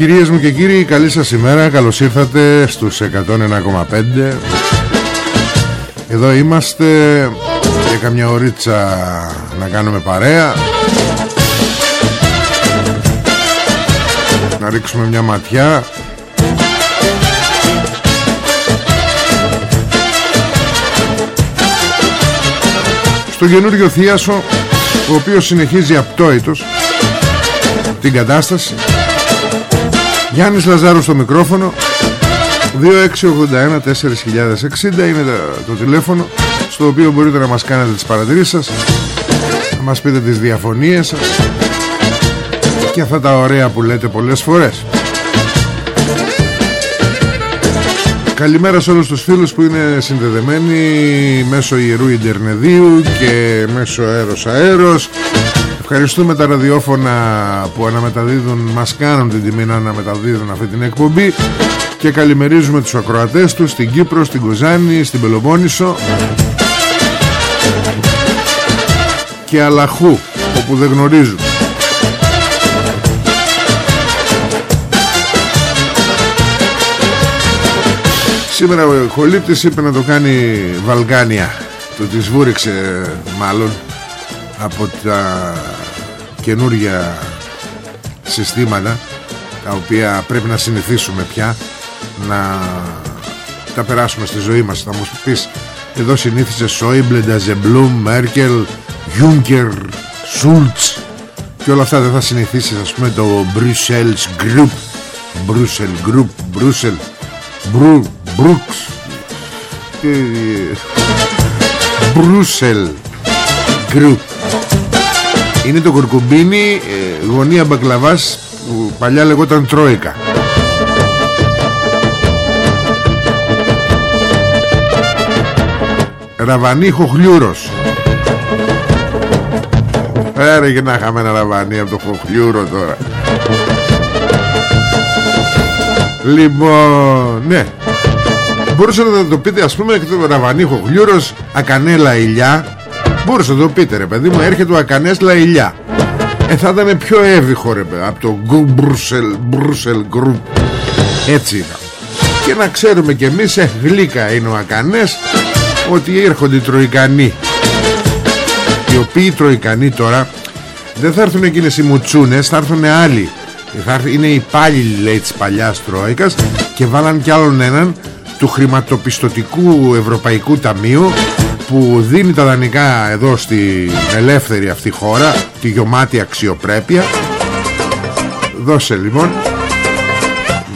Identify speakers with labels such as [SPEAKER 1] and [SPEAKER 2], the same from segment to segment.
[SPEAKER 1] Κυρίες μου και κύριοι, καλή σας ημέρα, καλώς ήρθατε στους 101,5 Εδώ είμαστε για καμιά ωρίτσα να κάνουμε παρέα. Να ρίξουμε μια ματιά. Στο καινούριο θίασο ο οποίος συνεχίζει απτόητος την κατάσταση Γιάννης Λαζάρου στο μικρόφωνο. 2681-4060 είναι το, τηλέφωνο στο οποίο μπορείτε να μας κάνετε τις παρατηρήσεις σας να μας πείτε τις διαφωνίες σας και αυτά τα ωραία που λέτε πολλές φορές. Καλημέρα σε όλους τους φίλους που είναι συνδεδεμένοι μέσω Ιερού Ιντερνεδίου και μέσω αέρος αέρος Ευχαριστούμε τα ραδιόφωνα που αναμεταδίδουν Μας κάνουν την τιμή να αναμεταδίδουν αυτή την εκπομπή Και καλημερίζουμε τους ακροατές τους Στην Κύπρο, στην Κοζάνη, στην Πελοπόννησο Και Αλαχού Όπου δεν γνωρίζουν. Σήμερα ο Χολύπτης είπε να το κάνει Βαλκάνια Το της βούριξε μάλλον από τα καινούργια συστήματα τα οποία πρέπει να συνηθίσουμε πια να τα περάσουμε στη ζωή μας. Θα μου πεις εδώ συνήθισε Σόιμπλε, Νταζεμπλούμ, Μέρκελ, Γιούγκερ, Σούλτς και όλα αυτά. Δεν θα συνηθίσεις ας πούμε το Brussels Group Brussels Group Brussels Μπρου, Brooks. Brussels Group είναι το κορκουμπίνι ε, γωνία μπακλαβάς που παλιά λεγόταν Τρόικα. Ραβανί Χοχλιούρος. Έρε και να είχαμε ένα ραβανί από το Χοχλιούρο τώρα. Λοιπόν, ναι. Μπορούσα να το πείτε ας πούμε το ραβανί Χοχλιούρος Ακανέλα ηλιά Μπορούσε να το πείτε ρε παιδί μου Έρχεται ο Ακανές Λαϊλιά. Ε, θα ήταν πιο εύηχο ρε παιδί Από το Μπρούσελ Μπρούσελ Γκρουπ. Έτσι ήταν. Και να ξέρουμε κι εμείς ε, Γλύκα είναι ο Ακανές Ότι έρχονται οι Τροϊκανοί. Οι οποίοι Τροϊκανοί τώρα Δεν θα έρθουν εκείνες οι μουτσούνες Θα έρθουν άλλοι. Θα έρθουν, Είναι οι υπάλληλοι λέει της παλιάς Τρόικας Και βάλαν κι άλλον έναν του χρηματοπιστωτικού Ευρωπαϊκού Ταμείου που δίνει τα δανεικά εδώ στην ελεύθερη αυτή χώρα τη γεωμάτη αξιοπρέπεια. Δώσε λοιπόν.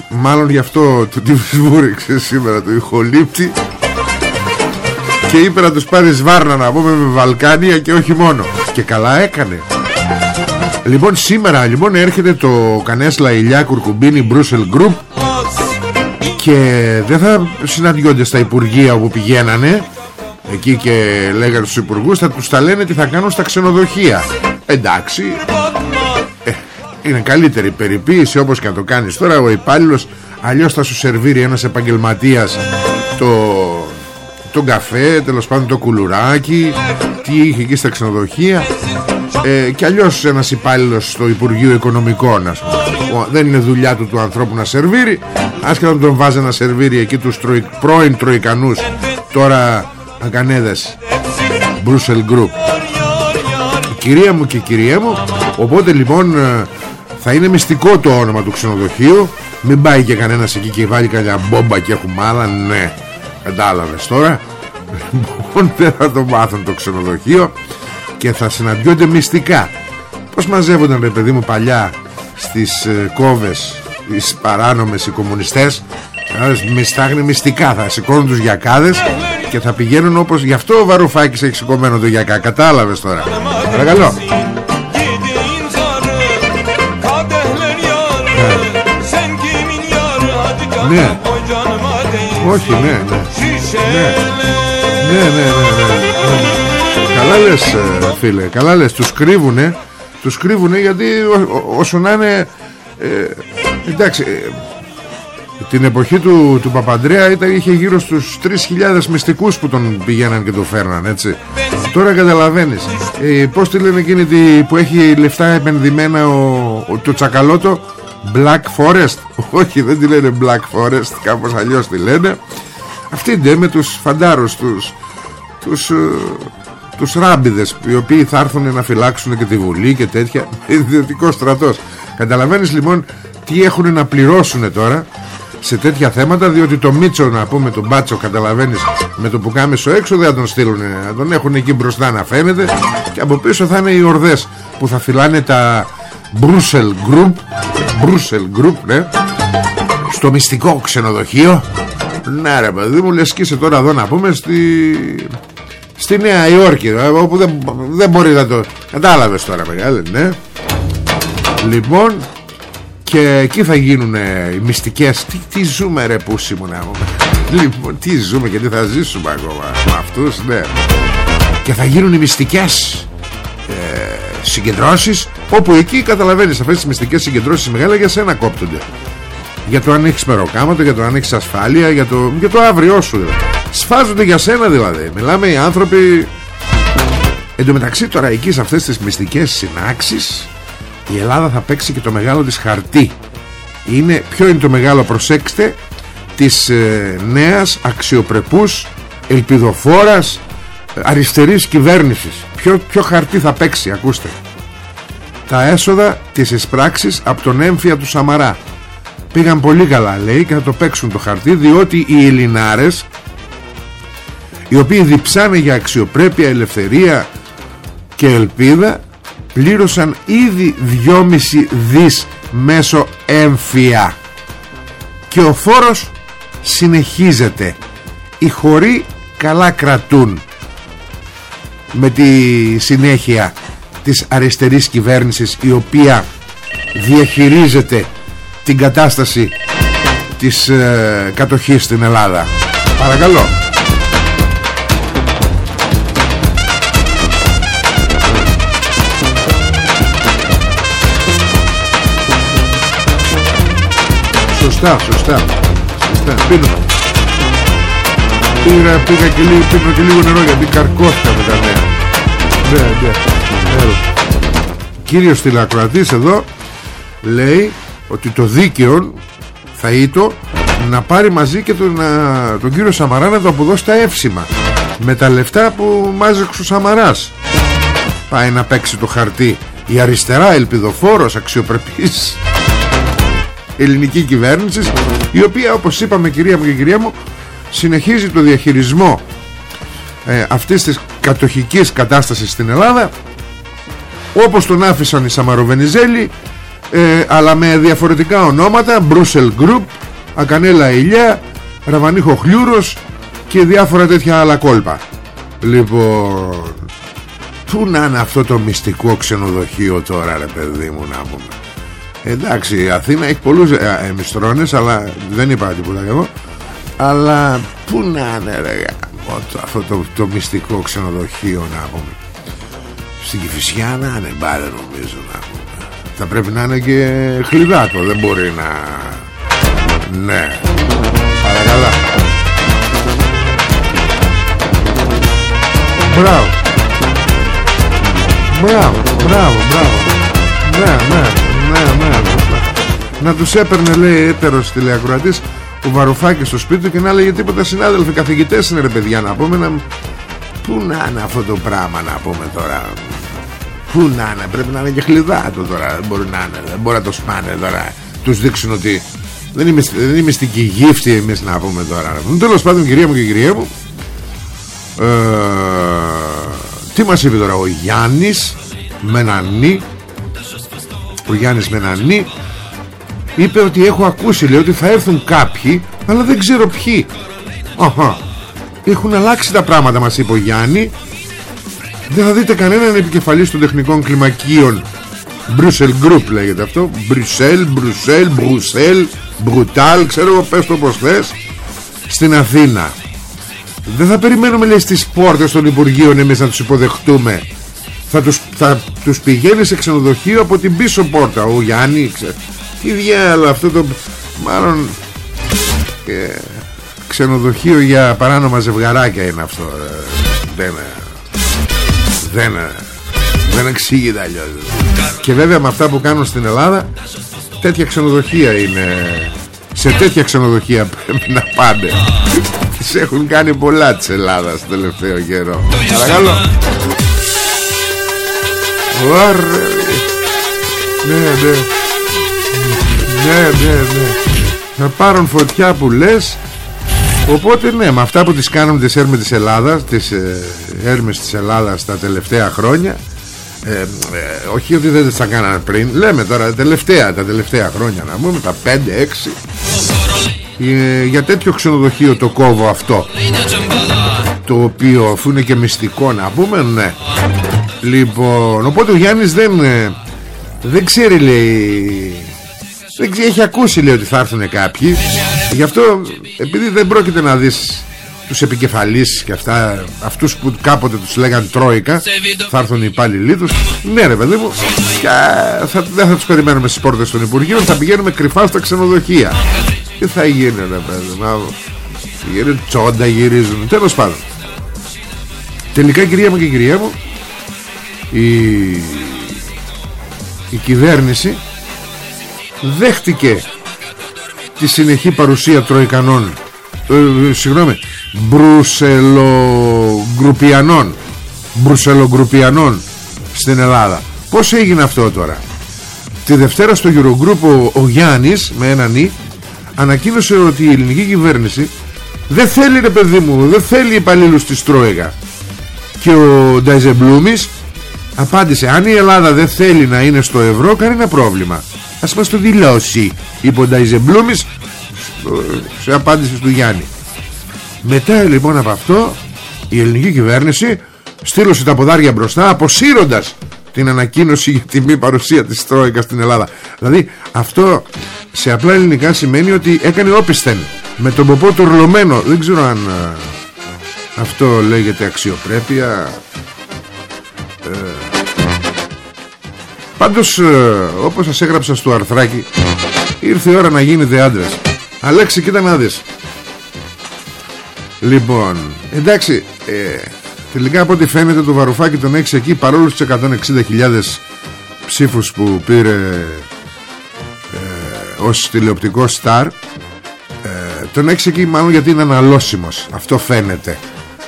[SPEAKER 1] Μάλλον γι' αυτό του τι βούριξε σήμερα το ηχολήπτη και είπε να τους πάρει βάρνα να πούμε με Βαλκάνια και όχι μόνο. Και καλά έκανε. Λοιπόν σήμερα λοιπόν έρχεται το Κανέσλα Ηλιά Κουρκουμπίνη Μπρούσελ Γκρουπ και δεν θα συναντιόνται στα Υπουργεία όπου πηγαίνανε εκεί και λέγανε στους υπουργούς θα τους τα λένε τι θα κάνουν στα ξενοδοχεία. Εντάξει. Ε, είναι καλύτερη περιποίηση όπως και να το κάνεις τώρα ο υπάλληλος αλλιώς θα σου σερβίρει ένας επαγγελματίας το, τον καφέ τέλος πάντων το κουλουράκι τι είχε εκεί στα ξενοδοχεία. Ε, και αλλιώς ένας υπάλληλος στο Υπουργείο Οικονομικών ας πούμε. δεν είναι δουλειά του του ανθρώπου να σερβίρει. Άσχετα να τον βάζει να σερβίρει εκεί τους τροϊ, πρώην τροικανούς τώρα ακανέδες Brussels Group. Κυρία μου και κυρία μου. Οπότε λοιπόν ε, θα είναι μυστικό το όνομα του ξενοδοχείου. Μην πάει και κανένας εκεί και βάλει κανένα μπόμπα και έχουμε άλλα. Ναι Κατάλαβες τώρα. Λοιπόν δεν θα το μάθουν το ξενοδοχείο Και θα συναντιόνται μυστικά. Πως μαζεύονταν ρε παιδί μου παλιά Στις ε, κόβες Τις παράνομες οι κομμουνιστές; Μιστάγνει μυστικά Θα σηκώνουν τους γιακάδες Και θα πηγαίνουν όπως Γι' αυτό ο Βαρουφάκης έχει σηκωμένο το γιακά. Κατάλαβες τώρα. Παρακαλώ. Ναι. Όχι ναι ναι. Ναι. Ναι ναι ναι, ναι. Καλά λες ε, φίλε. Καλά λες. Τους κρύβουνε. Τους κρύβουνε γιατί όσο να είναι ε, Εντάξει ε, την εποχή του, του Παπαντρέα ήταν, είχε γύρω στους 3.000 μυστικούς που τον πηγαίναν και τον φέρναν έτσι. Τώρα καταλαβαίνεις. Ε, Πως τη λένε εκείνη που έχει λεφτά επενδυμένα ο, ο, το τσακαλώτο; Black Forest; Όχι δεν τη λένε Black Forest Κάπως αλλιώς τη λένε. Αυτή ντε με τους φαντάρους Τους, τους, ε, τους ράμπιδες Οι οποίοι θα έρθουν να φυλάξουν και τη Βουλή και τέτοια. Ιδιωτικός στρατός. Καταλαβαίνεις λοιπόν τι έχουν να πληρώσουν τώρα; Σε τέτοια θέματα διότι το Μίτσο να πούμε τον Μπάτσο καταλαβαίνεις με το που κάμισο έξω δεν θα τον στείλουν να τον έχουν εκεί μπροστά να φαίνεται. Και από πίσω θα είναι οι ορδές που θα φυλάνε τα Brussels Group Brussels Group ναι στο μυστικό ξενοδοχείο. Ναι ρε παιδί μου λες και είσαι τώρα εδώ να πούμε στη, στη Νέα Υόρκη όπου δεν, δεν μπορεί να το κατάλαβες τώρα μεγάλη ναι. Λοιπόν και εκεί θα γίνουν οι μυστικές. Τι, τι ζούμε ρε πούσι μου να Λοιπόν τι ζούμε και τι θα ζήσουμε ακόμα Με αυτούς ναι. Και θα γίνουν οι μυστικές ε, Συγκεντρώσεις Όπου εκεί καταλαβαίνεις αυτές τις μυστικές συγκεντρώσεις Μεγάλα για σένα κόπτονται. Για το αν έχεις μεροκάματο Για το αν έχεις ασφάλεια Για το, για το αύριό σου δηλαδή. Σφάζονται για σένα δηλαδή. Μιλάμε οι άνθρωποι. Εν τω μεταξύ τώρα εκεί σε αυτές τις μυστικές συνάξεις η Ελλάδα θα παίξει και το μεγάλο της χαρτί. Είναι, ποιο είναι το μεγάλο προσέξτε της ε, νέας αξιοπρεπούς ελπιδοφόρας ε, αριστερής κυβέρνησης. Ποιο, ποιο χαρτί θα παίξει ακούστε. Τα έσοδα της εισπράξης από τον έμφυα του Σαμαρά. Πήγαν πολύ καλά λέει και θα το παίξουν το χαρτί διότι οι Ελληνάρες οι οποίοι διψάνε για αξιοπρέπεια, ελευθερία και ελπίδα πλήρωσαν ήδη 2,5 δις μέσω έμφυα. Και ο φόρος συνεχίζεται. Οι χωροί καλά κρατούν. Με τη συνέχεια της αριστερής κυβέρνησης η οποία διαχειρίζεται την κατάσταση της ε, κατοχής στην Ελλάδα. Παρακαλώ Σωστά, σωστά. Σωστά. Πίνω. Πήγα, πήγα και λίγο, πίνω και λίγο νερό γιατί καρκώθηκα με τα νέα. Ναι, ναι. Έλα. Κύριος τηλεακροατής εδώ λέει ότι το δίκαιο θα ήτο να πάρει μαζί και τον, τον κύριο Σαμαρά να το αποδώσει τα εύσημα με τα λεφτά που μάζεξε ο Σαμαράς πάει να παίξει το χαρτί η αριστερά ελπιδοφόρος αξιοπρεπής ελληνική κυβέρνηση η οποία όπως είπαμε κυρία μου και κυρία μου συνεχίζει το διαχειρισμό ε, αυτής της κατοχικής κατάστασης στην Ελλάδα όπως τον άφησαν οι Σαμαροβενιζέλοι ε, αλλά με διαφορετικά ονόματα Brussels Group Ακανέλα Ηλιά Ραβανίχο Χλιούρος και διάφορα τέτοια άλλα κόλπα. Λοιπόν πού να είναι αυτό το μυστικό ξενοδοχείο τώρα ρε παιδί μου να πούμε Εντάξει η Αθήνα έχει πολλούς ε, ε Αλλά δεν είπα τίποτα εγώ. Αλλά πού να είναι ρε Αυτό το, το μυστικό ξενοδοχείο να πούμε. Στην Κηφισιά να είναι μπάρε νομίζω να πούμε. Θα πρέπει να είναι και χλιδάτο Δεν μπορεί να Ναι. Παρακαλά Μπράβο. Μπράβο, μπράβο, μπράβο. Ναι, ναι, ναι, ναι Να τους έπαιρνε λέει έτερος τηλεακροατής ο Βαρουφάκης στο σπίτι του και να έλεγε τίποτα. Συνάδελφοι καθηγητές είναι ρε παιδιά να πούμε να... Πού να είναι αυτό το πράγμα να πούμε τώρα; Πού να είναι; Πρέπει να είναι και χλιδάτο τώρα. Δεν μπορεί να είναι, δεν μπορεί να το σπάνε τώρα. Τους δείξουν ότι δεν είμαι, δεν είμαι στην κυγύφτη εμείς να πούμε τώρα Τέλος πάντων κυρία μου και κυρία μου ε, Τι μας είπε τώρα ο Γιάννης Μενανή Ο Γιάννης Μενανή Είπε ότι έχω ακούσει λέει ότι θα έρθουν κάποιοι Αλλά δεν ξέρω ποιοι. Αχα. Έχουν αλλάξει τα πράγματα μας είπε ο Γιάννη. Δεν θα δείτε κανέναν επικεφαλής των τεχνικών κλιμακίων. Μπρουσελ Group λέγεται αυτό. Μπρουσέλ, Μπρουσέλ, Μπρουσέλ Μπρουτάλ, ξέρω εγώ πες το πως θες. Στην Αθήνα. Δεν θα περιμένουμε λέει στις πόρτες των Υπουργείων Εμείς να τους υποδεχτούμε Θα τους, θα τους πηγαίνει σε ξενοδοχείο Από την πίσω πόρτα. Ο Γιάννη ξε... Τι διάλο αυτό το Μάλλον ε, Ξενοδοχείο για παράνομα ζευγαράκια είναι αυτό ε, Δεν Δεν Δεν εξήγητα αλλιώς. Και βέβαια με αυτά που κάνουν στην Ελλάδα τέτοια ξενοδοχεία είναι σε τέτοια ξενοδοχεία πρέπει να πάνε. Τις έχουν κάνει πολλά της Ελλάδας το τελευταίο καιρό. Παρακαλώ Ωραία. ναι ναι. Ναι ναι ναι. Θα πάρουν φωτιά που λες. Οπότε ναι, με αυτά που τις κάνουμε τις έρμες της Ελλάδας Τις ε, έρμες της Ελλάδας τα τελευταία χρόνια ε, ε, όχι ότι δεν τα κάνανε πριν. Λέμε τώρα τα τελευταία, τα τελευταία χρόνια να πούμε τα 5-6 ε, για τέτοιο ξενοδοχείο το κόβω αυτό. Το οποίο αφού είναι και μυστικό να πούμε ναι λοιπόν οπότε ο Γιάννης δεν ε, δεν ξέρει λέει δεν ξέρει, έχει ακούσει λέει ότι θα έρθουν κάποιοι. Γι' αυτό επειδή δεν πρόκειται να δεις τους επικεφαλείς και αυτά αυτούς που κάποτε τους λέγαν τρόικα θα έρθουν οι υπάλληλοι τους. Ναι ρε παιδί μου και θα, δεν θα τους περιμένουμε στις πόρτες των Υπουργείων θα πηγαίνουμε κρυφά στα ξενοδοχεία. Τι θα γίνει ρε παιδί μου γύρω τσόντα γυρίζουν τέλος πάντων. Τελικά κυρία μου και κυρία μου η, η κυβέρνηση δέχτηκε τη συνεχή παρουσία τροικανών ε, συγγνώμη Μπρουσελογκρουπιανών Μπρουσελογκρουπιανών στην Ελλάδα. Πως έγινε αυτό τώρα; Τη Δευτέρα στο Eurogroup ο, ο Γιάννης με έναν Ι ανακοίνωσε ότι η ελληνική κυβέρνηση δεν θέλει ρε παιδί μου δεν θέλει υπαλλήλους της Τρόεγα και ο Νταϊζεμπλούμης απάντησε αν η Ελλάδα δεν θέλει να είναι στο ευρώ κανένα πρόβλημα. Ας μας το δηλώσει είπε ο Νταϊζεμπλούμης σε απάντηση του Γιάννη. Μετά λοιπόν από αυτό η ελληνική κυβέρνηση στείλωσε τα ποδάρια μπροστά αποσύροντας την ανακοίνωση για τη μη παρουσία της Τρόικας στην Ελλάδα. Δηλαδή αυτό σε απλά ελληνικά σημαίνει ότι έκανε όπισθεν με τον ποπό του ρλωμένο. Δεν ξέρω αν α, αυτό λέγεται αξιοπρέπεια πάντως ε, όπως σας έγραψα στο αρθράκι ήρθε η ώρα να γίνετε άντρες Αλέξη κοίτα να δεις. Λοιπόν Εντάξει ε, Τελικά από ό,τι φαίνεται το Βαρουφάκι τον έχεις εκεί Παρόλο στους 160.000 ψήφους που πήρε ε, Ως τηλεοπτικό στάρ ε, Τον έχεις εκεί μάλλον γιατί είναι αναλώσιμος. Αυτό φαίνεται.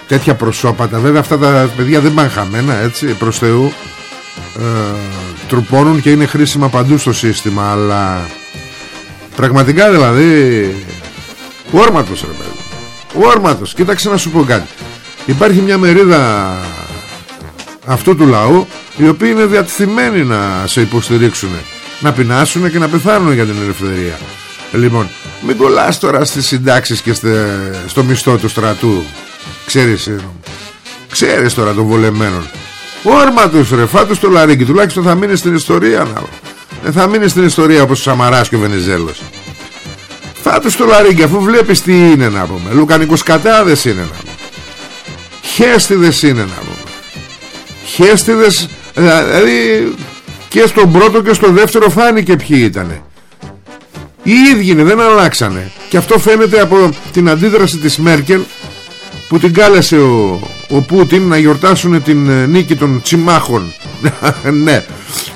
[SPEAKER 1] Τέτοια προσώπατα. Βέβαια αυτά τα παιδιά δεν πάνε χαμένα έτσι Προς Θεού ε, Τρουπώνουν και είναι χρήσιμα παντού στο σύστημα Αλλά Πραγματικά δηλαδή Όρματος ρε παιδί. Όρματος Κοίταξε να σου πω κάτι. Υπάρχει μια μερίδα Αυτού του λαού Οι οποίοι είναι διατηθειμένοι να σε υποστηρίξουν. Να πεινάσουν και να πεθάνουν για την ελευθερία. Λοιπόν Μην κολλάς τώρα στις συντάξεις Και στο μισθό του στρατού. Ξέρεις ε, Ξέρεις τώρα των βολεμένων Όρματος ρε Φάτος το λαρίκι. Τουλάχιστον θα μείνει στην ιστορία να δεν θα μείνει στην ιστορία όπως ο Σαμαράς και ο Βενιζέλος. Φάτου στο λαρίγκι αφού βλέπεις τι είναι να πούμε. Λουκανικούς κατάδες είναι να πούμε. Χέστιδες είναι να πούμε. Χέστιδες Δηλαδή και στον πρώτο και στο δεύτερο φάνηκε ποιοι ήτανε. Οι ίδιοι είναι δεν αλλάξανε. Και αυτό φαίνεται από την αντίδραση της Μέρκελ Που την κάλεσε ο, ο Πούτιν να γιορτάσουν την ε, νίκη των τσιμάχων ναι.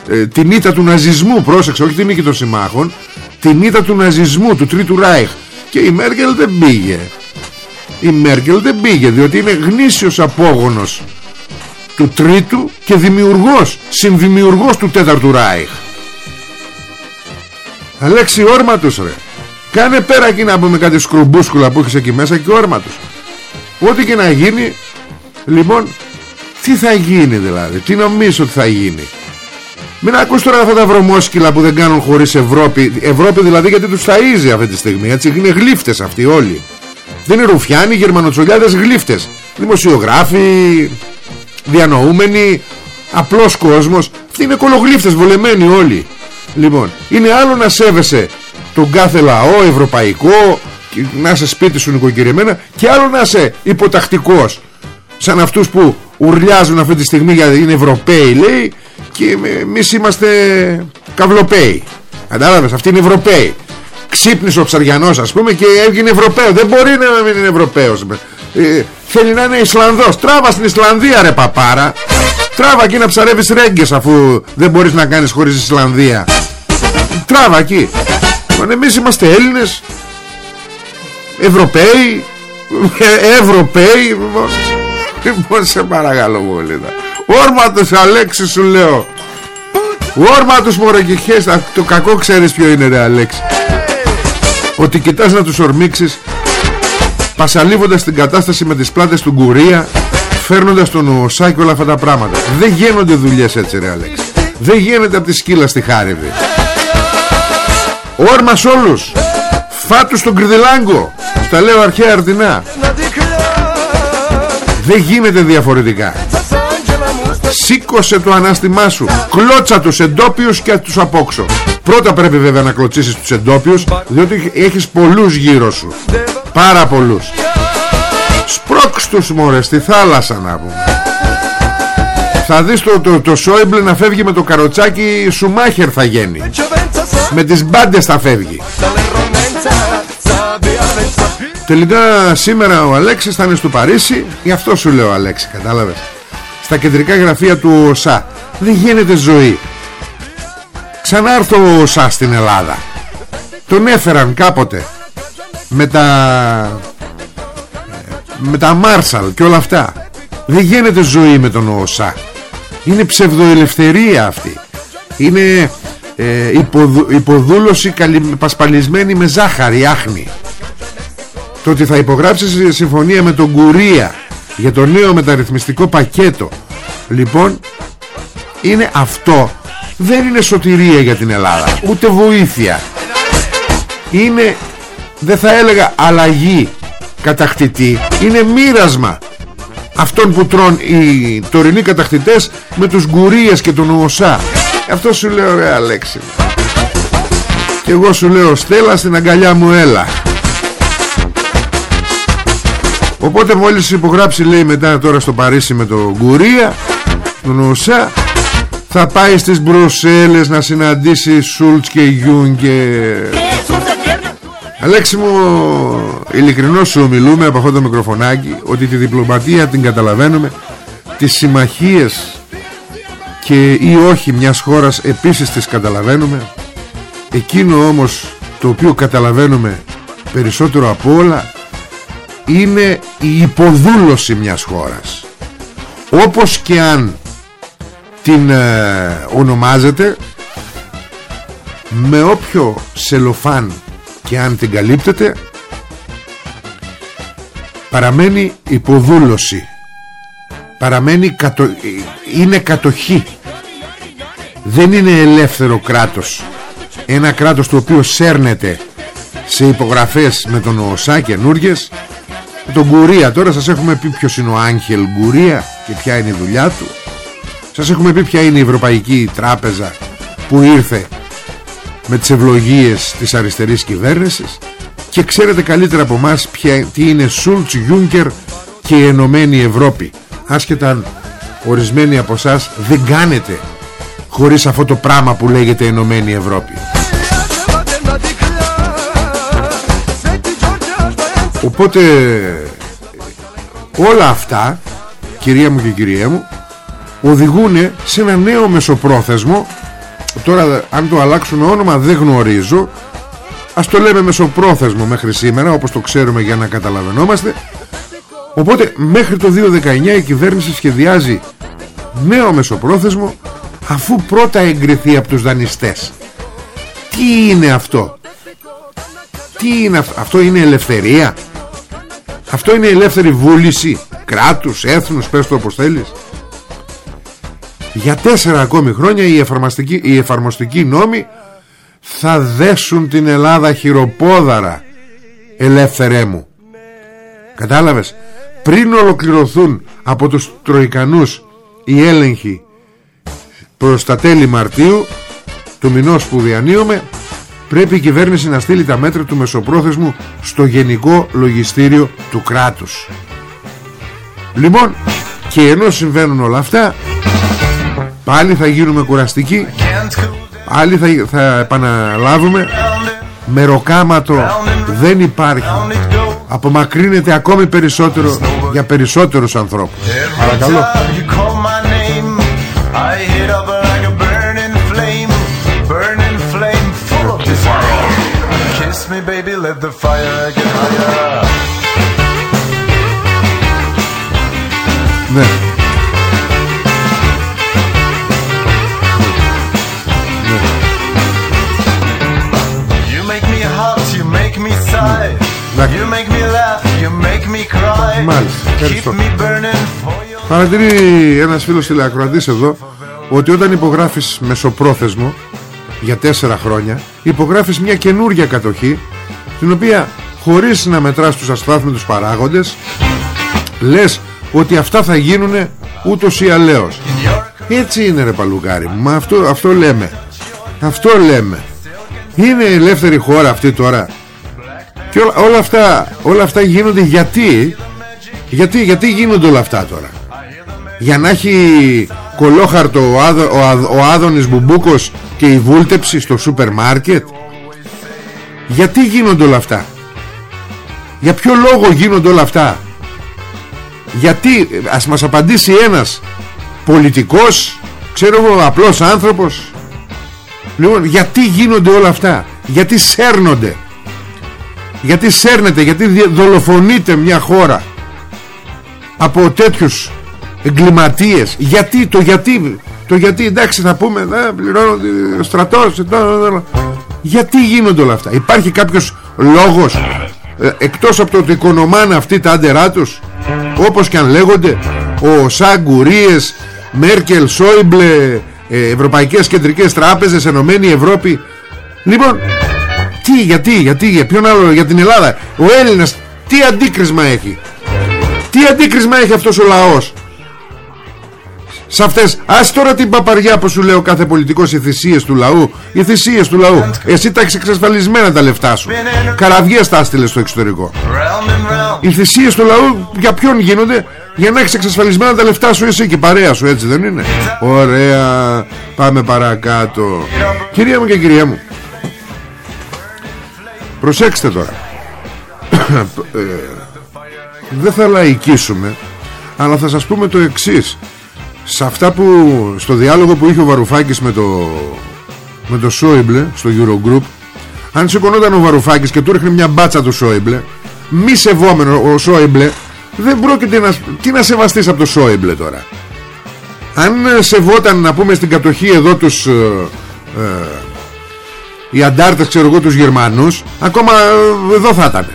[SPEAKER 1] Ε, την ήττα του ναζισμού πρόσεξε όχι την νίκη των συμμάχων την ήττα του ναζισμού του Τρίτου Ράιχ. Και η Μέρκελ δεν πήγε. Η Μέρκελ δεν πήγε διότι είναι γνήσιος απόγονος του Τρίτου και δημιουργός συνδημιουργός του Τέταρτου Ράιχ. Αλέξη όρματος ρε. Κάνε πέρα εκεί να πούμε κάτι σκρουμπούσκουλα που έχεις εκεί μέσα και όρματος Ό,τι και να γίνει Λοιπόν Τι θα γίνει δηλαδή Τι νομίζω ότι θα γίνει. Μην ακούς τώρα αυτά τα βρωμόσκυλα που δεν κάνουν χωρίς Ευρώπη. Ευρώπη δηλαδή γιατί τους ταΐζει αυτή τη στιγμή Έτσι είναι γλύφτες αυτοί όλοι. Δεν είναι ρουφιάνοι, γερμανοτσολιάδες γλύφτες. Δημοσιογράφοι Διανοούμενοι Απλός κόσμος. Αυτοί είναι κολογλύφτες βολεμένοι όλοι. Λοιπόν είναι άλλο να σέβεσαι Τον κάθε λαό ευρωπαϊκό να είσαι σπίτι σου νοικοκυριεμένα και άλλο να είσαι υποτακτικός σαν αυτούς που ουρλιάζουν αυτή τη στιγμή γιατί είναι Ευρωπαίοι λέει και εμείς είμαστε καυλοπαίοι κατάλαβες αυτοί είναι Ευρωπαίοι. Ξύπνησε ο Ψαριανός ας πούμε και έγινε Ευρωπαίος. Δεν μπορεί να μην είναι Ευρωπαίος ε, θέλει να είναι Ισλανδός. Τράβα στην Ισλανδία ρε παπάρα. Τράβα εκεί να ψαρεύεις ρέγγες αφού δεν μπορείς να κάνεις χωρίς Ισλανδία. Τράβα εκεί. Εμείς είμαστε Έλληνες. Ευρωπαίοι. Ε, Ευρωπαίοι Λοιπόν σε παρακαλώ πολύ Όρμα τους Αλέξη σου λέω. Όρμα τους μωρακιχές Το κακό ξέρεις ποιο είναι ρε Αλέξη. Ότι κοιτάς να τους ορμήξεις Πασαλίβοντας την κατάσταση με τις πλάτες του Γκουρία Φέρνοντας τον Οσά και όλα αυτά τα πράγματα. Δεν γίνονται δουλειές έτσι ρε Αλέξη. Δεν γίνεται από τη σκύλα στη Χάρεβη Όρμα όλους. Φάτου στον Κρυδιλάγκο. Στα λέω αρχαία αρτινά Δεν γίνεται διαφορετικά. Σήκωσε το ανάστημά σου. Κλώτσα τους εντόπιους και τους απόξω. Πρώτα πρέπει βέβαια να κλωτσίσεις τους εντόπιους Διότι έχεις πολλούς γύρω σου. Πάρα πολλούς. Σπρώξ τους μωρέ στη θάλασσα να πούμε. Θα δεις το, το, το Σόιμπλε να φεύγει με το καροτσάκι Σουμάχερ θα γίνει Με τις μπάντες θα φεύγει Τελικά σήμερα ο Αλέξης θα είναι στο Παρίσι. Γι' αυτό σου λέω Αλέξη κατάλαβες; Στα κεντρικά γραφεία του ΟΣΑ. Δεν γίνεται ζωή. Ξανάρθω ο ΟΣΑ στην Ελλάδα. Τον έφεραν κάποτε. Με τα Με τα Μάρσαλ και όλα αυτά. Δεν γίνεται ζωή με τον ΟΣΑ. Είναι ψευδοελευθερία αυτή. Είναι ε, υποδούλωση πασπαλισμένη με ζάχαρη άχνη το ότι θα υπογράψει συμφωνία με τον Κουρία για το νέο μεταρρυθμιστικό πακέτο. Λοιπόν είναι αυτό. Δεν είναι σωτηρία για την Ελλάδα ούτε βοήθεια. Είναι δεν θα έλεγα αλλαγή κατακτητή. Είναι μοίρασμα αυτών που τρών οι τωρινοί κατακτητές με τους γκουρίες και τον ΟΣΑ. Αυτό σου λέω ρε Αλέξη. Και εγώ σου λέω Στέλλα στην αγκαλιά μου έλα Οπότε μόλις υπογράψει λέει μετά τώρα στο Παρίσι με το Γκουρία Τον ΟΣΑ Θα πάει στις Μπρουσέλες να συναντήσει Σούλτς και Γιούγκερ Αλέξη μου ειλικρινώς σου μιλούμε από αυτό το μικροφωνάκι Ότι τη διπλωματία την καταλαβαίνουμε Τις συμμαχίες και ή όχι μιας χώρας επίσης τις καταλαβαίνουμε. Εκείνο όμως το οποίο καταλαβαίνουμε περισσότερο από όλα είναι η υποδούλωση μιας χώρας. Όπως και αν την ε, ονομάζεται με όποιο σελοφάν και αν την καλύπτεται παραμένει υποδούλωση. Παραμένει κατο... είναι κατοχή. Δεν είναι ελεύθερο κράτος. Ένα κράτος το οποίο σέρνεται σε υπογραφές με τον ΟΣΑ καινούργιες τον Γκουρία. Τώρα σας έχουμε πει ποιος είναι ο Άγχελ Γκουρία και ποια είναι η δουλειά του. Σας έχουμε πει ποια είναι η Ευρωπαϊκή Τράπεζα που ήρθε με τις ευλογίες της αριστερής κυβέρνησης. Και ξέρετε καλύτερα από μας τι είναι Σούλτς, Γιούνκερ και η Ενωμένη Ευρώπη. Άσχετα αν ορισμένοι από εσάς δεν κάνετε χωρίς αυτό το πράγμα που λέγεται Ενωμένη Ευρώπη Οπότε όλα αυτά κυρία μου και κυρία μου οδηγούν σε ένα νέο μεσοπρόθεσμο. Τώρα αν το αλλάξουν όνομα δεν γνωρίζω. Ας το λέμε μεσοπρόθεσμο μέχρι σήμερα όπως το ξέρουμε για να καταλαβαίνόμαστε οπότε μέχρι το 2019 η κυβέρνηση σχεδιάζει νέο μεσοπρόθεσμο αφού πρώτα εγκριθεί από τους δανειστές. Τι είναι αυτό; Τι είναι αυτό αυτό είναι ελευθερία; Αυτό είναι ελεύθερη βούληση. Κράτους, έθνους, πες το όπως θέλεις. Για τέσσερα ακόμη χρόνια οι εφαρμοστικοί, οι εφαρμοστικοί νόμοι θα δέσουν την Ελλάδα χειροπόδαρα ελεύθερέ μου. Κατάλαβες; Πριν ολοκληρωθούν από τους τροϊκανούς οι έλεγχοι προς τα τέλη Μαρτίου του μηνός που διανύουμε πρέπει η κυβέρνηση να στείλει τα μέτρα του μεσοπρόθεσμου στο Γενικό Λογιστήριο του κράτους. Λοιπόν και ενώ συμβαίνουν όλα αυτά πάλι θα γίνουμε κουραστικοί πάλι θα, θα επαναλάβουμε μεροκάματο δεν υπάρχει. Απομακρύνεται ακόμη περισσότερο για περισσότερους ανθρώπους. Παρακαλώ Ναι. Μάλιστα, ευχαριστώ. Παρατηρεί ένας φίλος τηλεακροατής εδώ ότι όταν υπογράφεις μεσοπρόθεσμο για τέσσερα χρόνια υπογράφεις μια καινούργια κατοχή την οποία χωρίς να μετράς τους αστάθμιτους παράγοντες λες ότι αυτά θα γίνουν ούτως ή αλέως έτσι είναι ρε παλουκάρι μα αυτό, αυτό λέμε. Αυτό λέμε. Είναι ελεύθερη χώρα αυτή τώρα. Και όλα, όλα, αυτά, όλα αυτά γίνονται γιατί γιατί, γιατί γίνονται όλα αυτά τώρα; Για να έχει κολόχαρτο ο, Άδο, ο, ο Άδωνης Μπουμπούκος Και η βούλτεψη στο σούπερ μάρκετ; Γιατί γίνονται όλα αυτά; Για ποιο λόγο γίνονται όλα αυτά; Γιατί Ας μας απαντήσει ένας Πολιτικός Ξέρω εγώ απλός άνθρωπος. Λοιπόν γιατί γίνονται όλα αυτά; Γιατί σέρνονται; Γιατί σέρνεται, γιατί δολοφονείται μια χώρα από τέτοιους εγκληματίες; Γιατί το γιατί το γιατί εντάξει θα πούμε ε, πληρώνω ο στρατός γιατί γίνονται όλα αυτά; Υπάρχει κάποιος λόγος ε, εκτός από το ότι οικονομάνε αυτοί τα άντερά τους; Όπως και αν λέγονται ο Σαγκουρίες Μέρκελ, Σόιμπλε ε, Ευρωπαϊκές Κεντρικές Τράπεζες Ενωμένη Ευρώπη. Λοιπόν τι, γιατί, γιατί, για ποιον άλλο, για την Ελλάδα; Ο Έλληνας τι αντίκρισμα έχει; Τι αντίκρισμα έχει αυτός ο λαός; Σε αυτές Ας τώρα την παπαριά που σου λέω κάθε πολιτικός Οι θυσίες του λαού Οι θυσίες του λαού. Εσύ τα έχεις εξασφαλισμένα τα λεφτά σου. Καραβιές τα άστηλες στο εξωτερικό. Οι θυσίες του λαού Για ποιον γίνονται; Για να έχεις εξασφαλισμένα τα λεφτά σου εσύ και παρέα σου έτσι δεν είναι; Ωραία Πάμε παρακάτω. Κυρία μου και κυρία μου. Προσέξτε τώρα. Ε, δεν θα λαϊκίσουμε αλλά θα σας πούμε το εξής σε αυτά που στο διάλογο που είχε ο Βαρουφάκης με το με το Σόιμπλε στο Eurogroup αν σηκωνόταν ο Βαρουφάκης και του έρχνε μια μπάτσα του Σόιμπλε μη σεβόμενο ο Σόιμπλε δεν πρόκειται να τι να σεβαστείς από το Σόιμπλε τώρα; Αν σεβόταν να πούμε στην κατοχή εδώ τους ε, ε, οι αντάρτες ξέρω εγώ τους Γερμανούς ακόμα ε, εδώ θα ήταν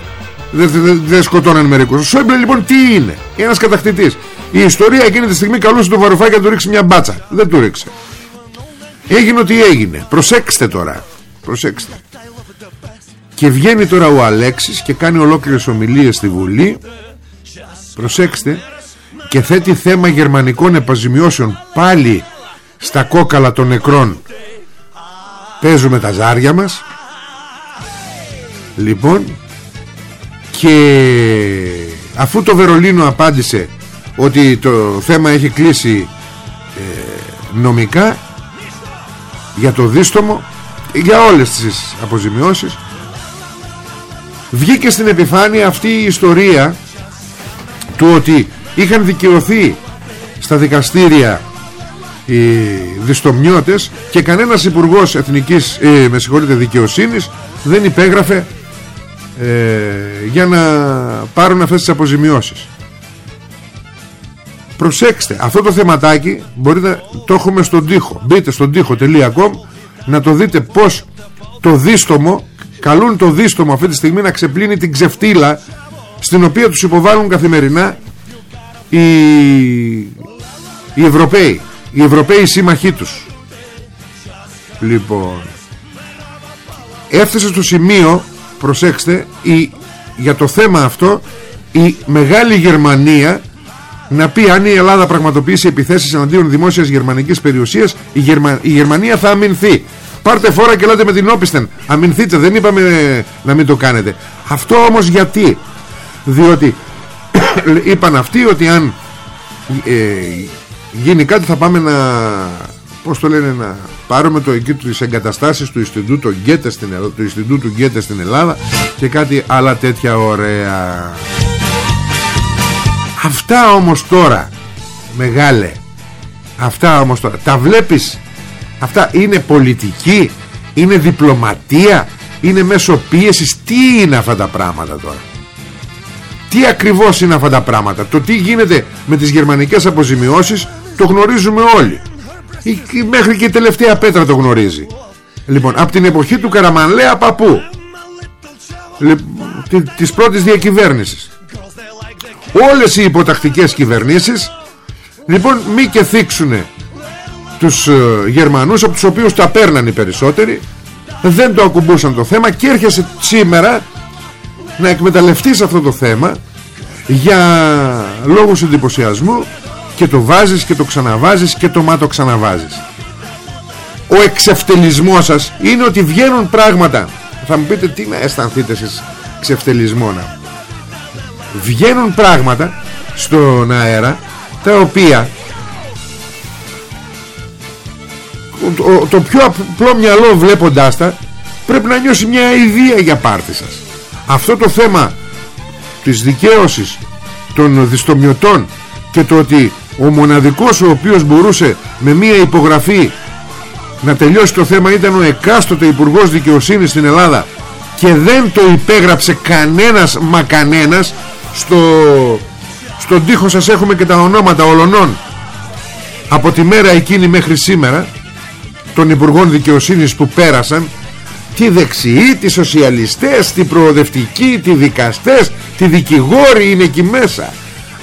[SPEAKER 1] δεν δε, δε σκοτώναν μερικούς. Ο Σόιμπλε λοιπόν τι είναι; Ένας κατακτητής. Η ιστορία εκείνη τη στιγμή καλούσε τον Βαρουφάκη να του ρίξει μια μπάτσα. Δεν του ρίξε. Έγινε ό,τι έγινε. Προσέξτε τώρα. Προσέξτε. Και βγαίνει τώρα ο Αλέξης και κάνει ολόκληρες ομιλίες στη Βουλή. Προσέξτε. Και θέτει θέμα γερμανικών επαζημιώσεων πάλι στα κόκαλα των νεκρών. Παίζουμε τα ζάρια μας. Λοιπόν και αφού το Βερολίνο απάντησε ότι το θέμα έχει κλείσει ε, νομικά για το δίστομο για όλες τις αποζημιώσεις. Βγήκε στην επιφάνεια αυτή η ιστορία του ότι είχαν δικαιωθεί στα δικαστήρια οι διστομιώτες και κανένας υπουργός εθνικής ε, με συγχωρείτε δικαιοσύνης δεν υπέγραφε ε, για να πάρουν αυτές τις αποζημιώσεις προσέξτε αυτό το θεματάκι μπορείτε το έχουμε στον τοίχο. Μπείτε στον τοίχο.com να το δείτε πως το δίστομο καλούν το δίστομο αυτή τη στιγμή να ξεπλύνει την ξεφτύλα στην οποία τους υποβάλλουν καθημερινά οι, οι Ευρωπαίοι οι Ευρωπαίοι σύμμαχοί τους. Λοιπόν έφτασε στο σημείο προσέξτε η, για το θέμα αυτό η Μεγάλη Γερμανία να πει αν η Ελλάδα πραγματοποιήσει επιθέσεις εναντίον δημόσιας γερμανικής περιουσίας η, η Γερμανία θα αμυνθεί. Πάρτε φόρα και λέτε με την όπισθεν αμυνθείτε δεν είπαμε να μην το κάνετε. Αυτό όμως γιατί; Διότι είπαν αυτοί ότι αν ε, γίνει κάτι θα πάμε να πώς το λένε να πάρουμε το εκεί τις εγκαταστάσεις του Ινστιτούτου Γκέτε στην, του Ινστιτούτου Γκέτε στην Ελλάδα και κάτι άλλα τέτοια ωραία αυτά όμως τώρα μεγάλε αυτά όμως τώρα τα βλέπεις; Αυτά είναι πολιτική είναι διπλωματία είναι μέσω πίεσης. Τι είναι αυτά τα πράγματα τώρα; Τι ακριβώς είναι αυτά τα πράγματα; Το τι γίνεται με τις γερμανικές αποζημιώσεις Το γνωρίζουμε όλοι. Μέχρι και η τελευταία πέτρα το γνωρίζει. Λοιπόν από την εποχή του Καραμανλέα παππού. Της πρώτης διακυβέρνησης Όλες οι υποτακτικές κυβερνήσεις Λοιπόν μη και θίξουνε Τους ε, Γερμανούς Από τους οποίους τα παίρναν οι περισσότεροι Δεν το ακουμπούσαν το θέμα Και έρχεσαι σήμερα να εκμεταλλευτείς αυτό το θέμα για λόγους εντυπωσιασμού και το βάζεις και το ξαναβάζεις και το μάτω ξαναβάζεις. Ο εξευτελισμός σας είναι ότι βγαίνουν πράγματα. Θα μου πείτε τι να αισθανθείτε εσείς ξεφτελισμό να βγαίνουν πράγματα στον αέρα τα οποία το, το πιο απλό μυαλό βλέποντάς τα πρέπει να νιώσει μια ιδέα για πάρτι σας. Αυτό το θέμα της δικαίωσης των διστομιωτών και το ότι ο μοναδικός ο οποίος μπορούσε με μία υπογραφή να τελειώσει το θέμα ήταν ο εκάστοτε Υπουργός Δικαιοσύνης στην Ελλάδα και δεν το υπέγραψε κανένας μα κανένας στο, στον τοίχο σας έχουμε και τα ονόματα ολονών από τη μέρα εκείνη μέχρι σήμερα των Υπουργών Δικαιοσύνης που πέρασαν τι δεξιοί, τι σοσιαλιστές, τι προοδευτικοί, τι δικαστές, τι δικηγόροι είναι εκεί μέσα.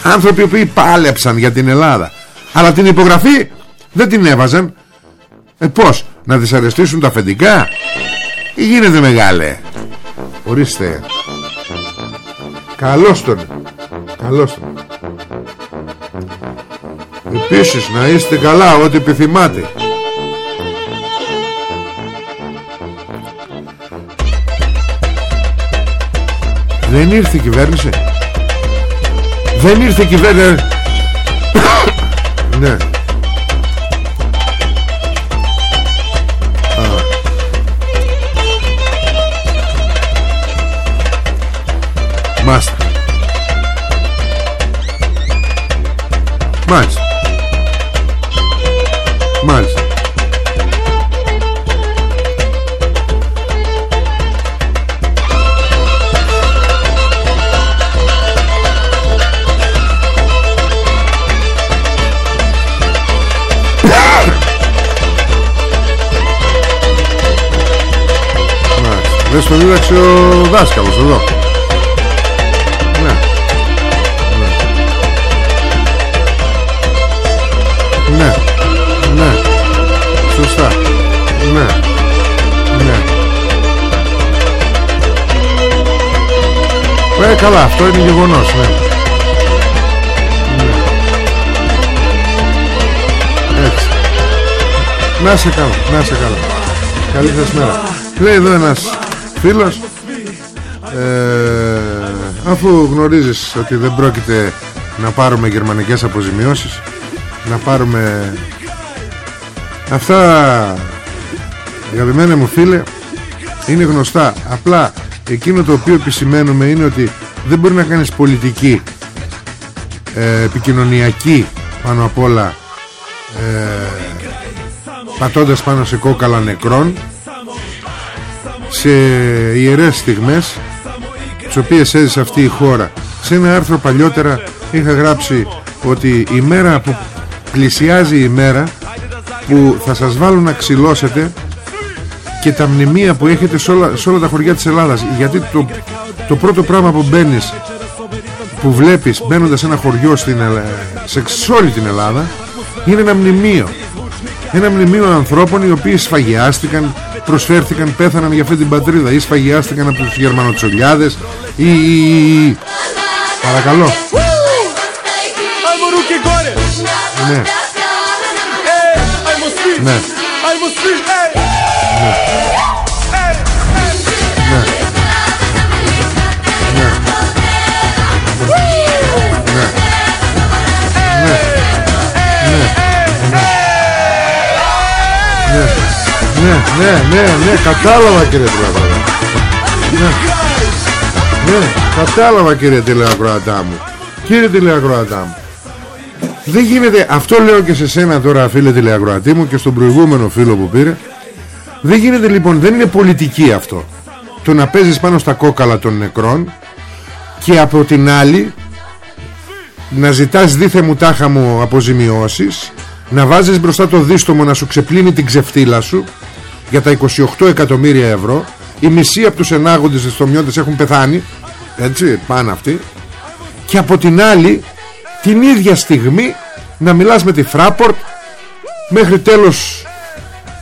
[SPEAKER 1] Άνθρωποι που πάλεψαν για την Ελλάδα. Αλλά την υπογραφή δεν την έβαζαν. Ε πώς, να δυσαρεστήσουν τα αφεντικά; Ή γίνεται μεγάλε; Ορίστε. Καλώς τον. Καλώς τον. Επίσης να είστε καλά ό,τι επιθυμάτε. Δεν ήρθε η κυβέρνηση Δεν ήρθε η κυβέρνηση Ναι Μάστα Μάλιστα. Μάλιστα. Δεν στο δίδαξε ο δάσκαλος εδώ Ναι. Ναι. Ε καλά αυτό είναι γεγονός ναι. Ναι. Έτσι. Να σε καλά Να σε καλά. Καλή σας μέρα. Λέει εδώ ένας φίλος ε, αφού γνωρίζεις ότι δεν πρόκειται να πάρουμε γερμανικές αποζημιώσεις να πάρουμε αυτά αγαπημένα μου φίλε είναι γνωστά. Απλά εκείνο το οποίο επισημαίνουμε είναι ότι δεν μπορεί να κάνεις πολιτική ε, επικοινωνιακή πάνω απ' όλα ε, πατώντας πάνω σε κόκαλα νεκρών σε ιερές στιγμές τις οποίες έζησε αυτή η χώρα. Σε ένα άρθρο παλιότερα είχα γράψει ότι η μέρα που πλησιάζει η μέρα που θα σας βάλουν να ξυλώσετε και τα μνημεία που έχετε σε όλα, σε όλα τα χωριά της Ελλάδας. Γιατί το, το πρώτο πράγμα που μπαίνεις που βλέπεις μπαίνοντας σε ένα χωριό στην, σε, σε όλη την Ελλάδα είναι ένα μνημείο. Ένα μνημείο ανθρώπων οι οποίοι σφαγιάστηκαν προσφέρθηκαν, πέθαναν για αυτή την πατρίδα ή σφαγιάστηκαν από τους Γερμανοτσολιάδες ή, ή, ή. παρακαλώ. Ναι. Ναι ναι, ναι, ναι, κατάλαβα κύριε τηλεακροατά ναι. ναι, κατάλαβα κύριε τηλεακροατά μου Κύριε τηλεακροατά μου Δεν γίνεται, αυτό λέω και σε σένα τώρα φίλε τηλεακροατή μου Και στον προηγούμενο φίλο που πήρε Δεν γίνεται λοιπόν, δεν είναι πολιτική αυτό. Το να παίζεις πάνω στα κόκαλα των νεκρών Και από την άλλη Να ζητάς δίθε μου τάχα μου αποζημιώσεις να βάζεις μπροστά το δίστομο να σου ξεπλύνει την ξεφτύλα σου για τα 28 εκατομμύρια ευρώ η μισή από τους ενάγοντες εστομιώτες έχουν πεθάνει έτσι πάνε αυτοί και από την άλλη την ίδια στιγμή να μιλάς με τη Φράπορτ μέχρι τέλος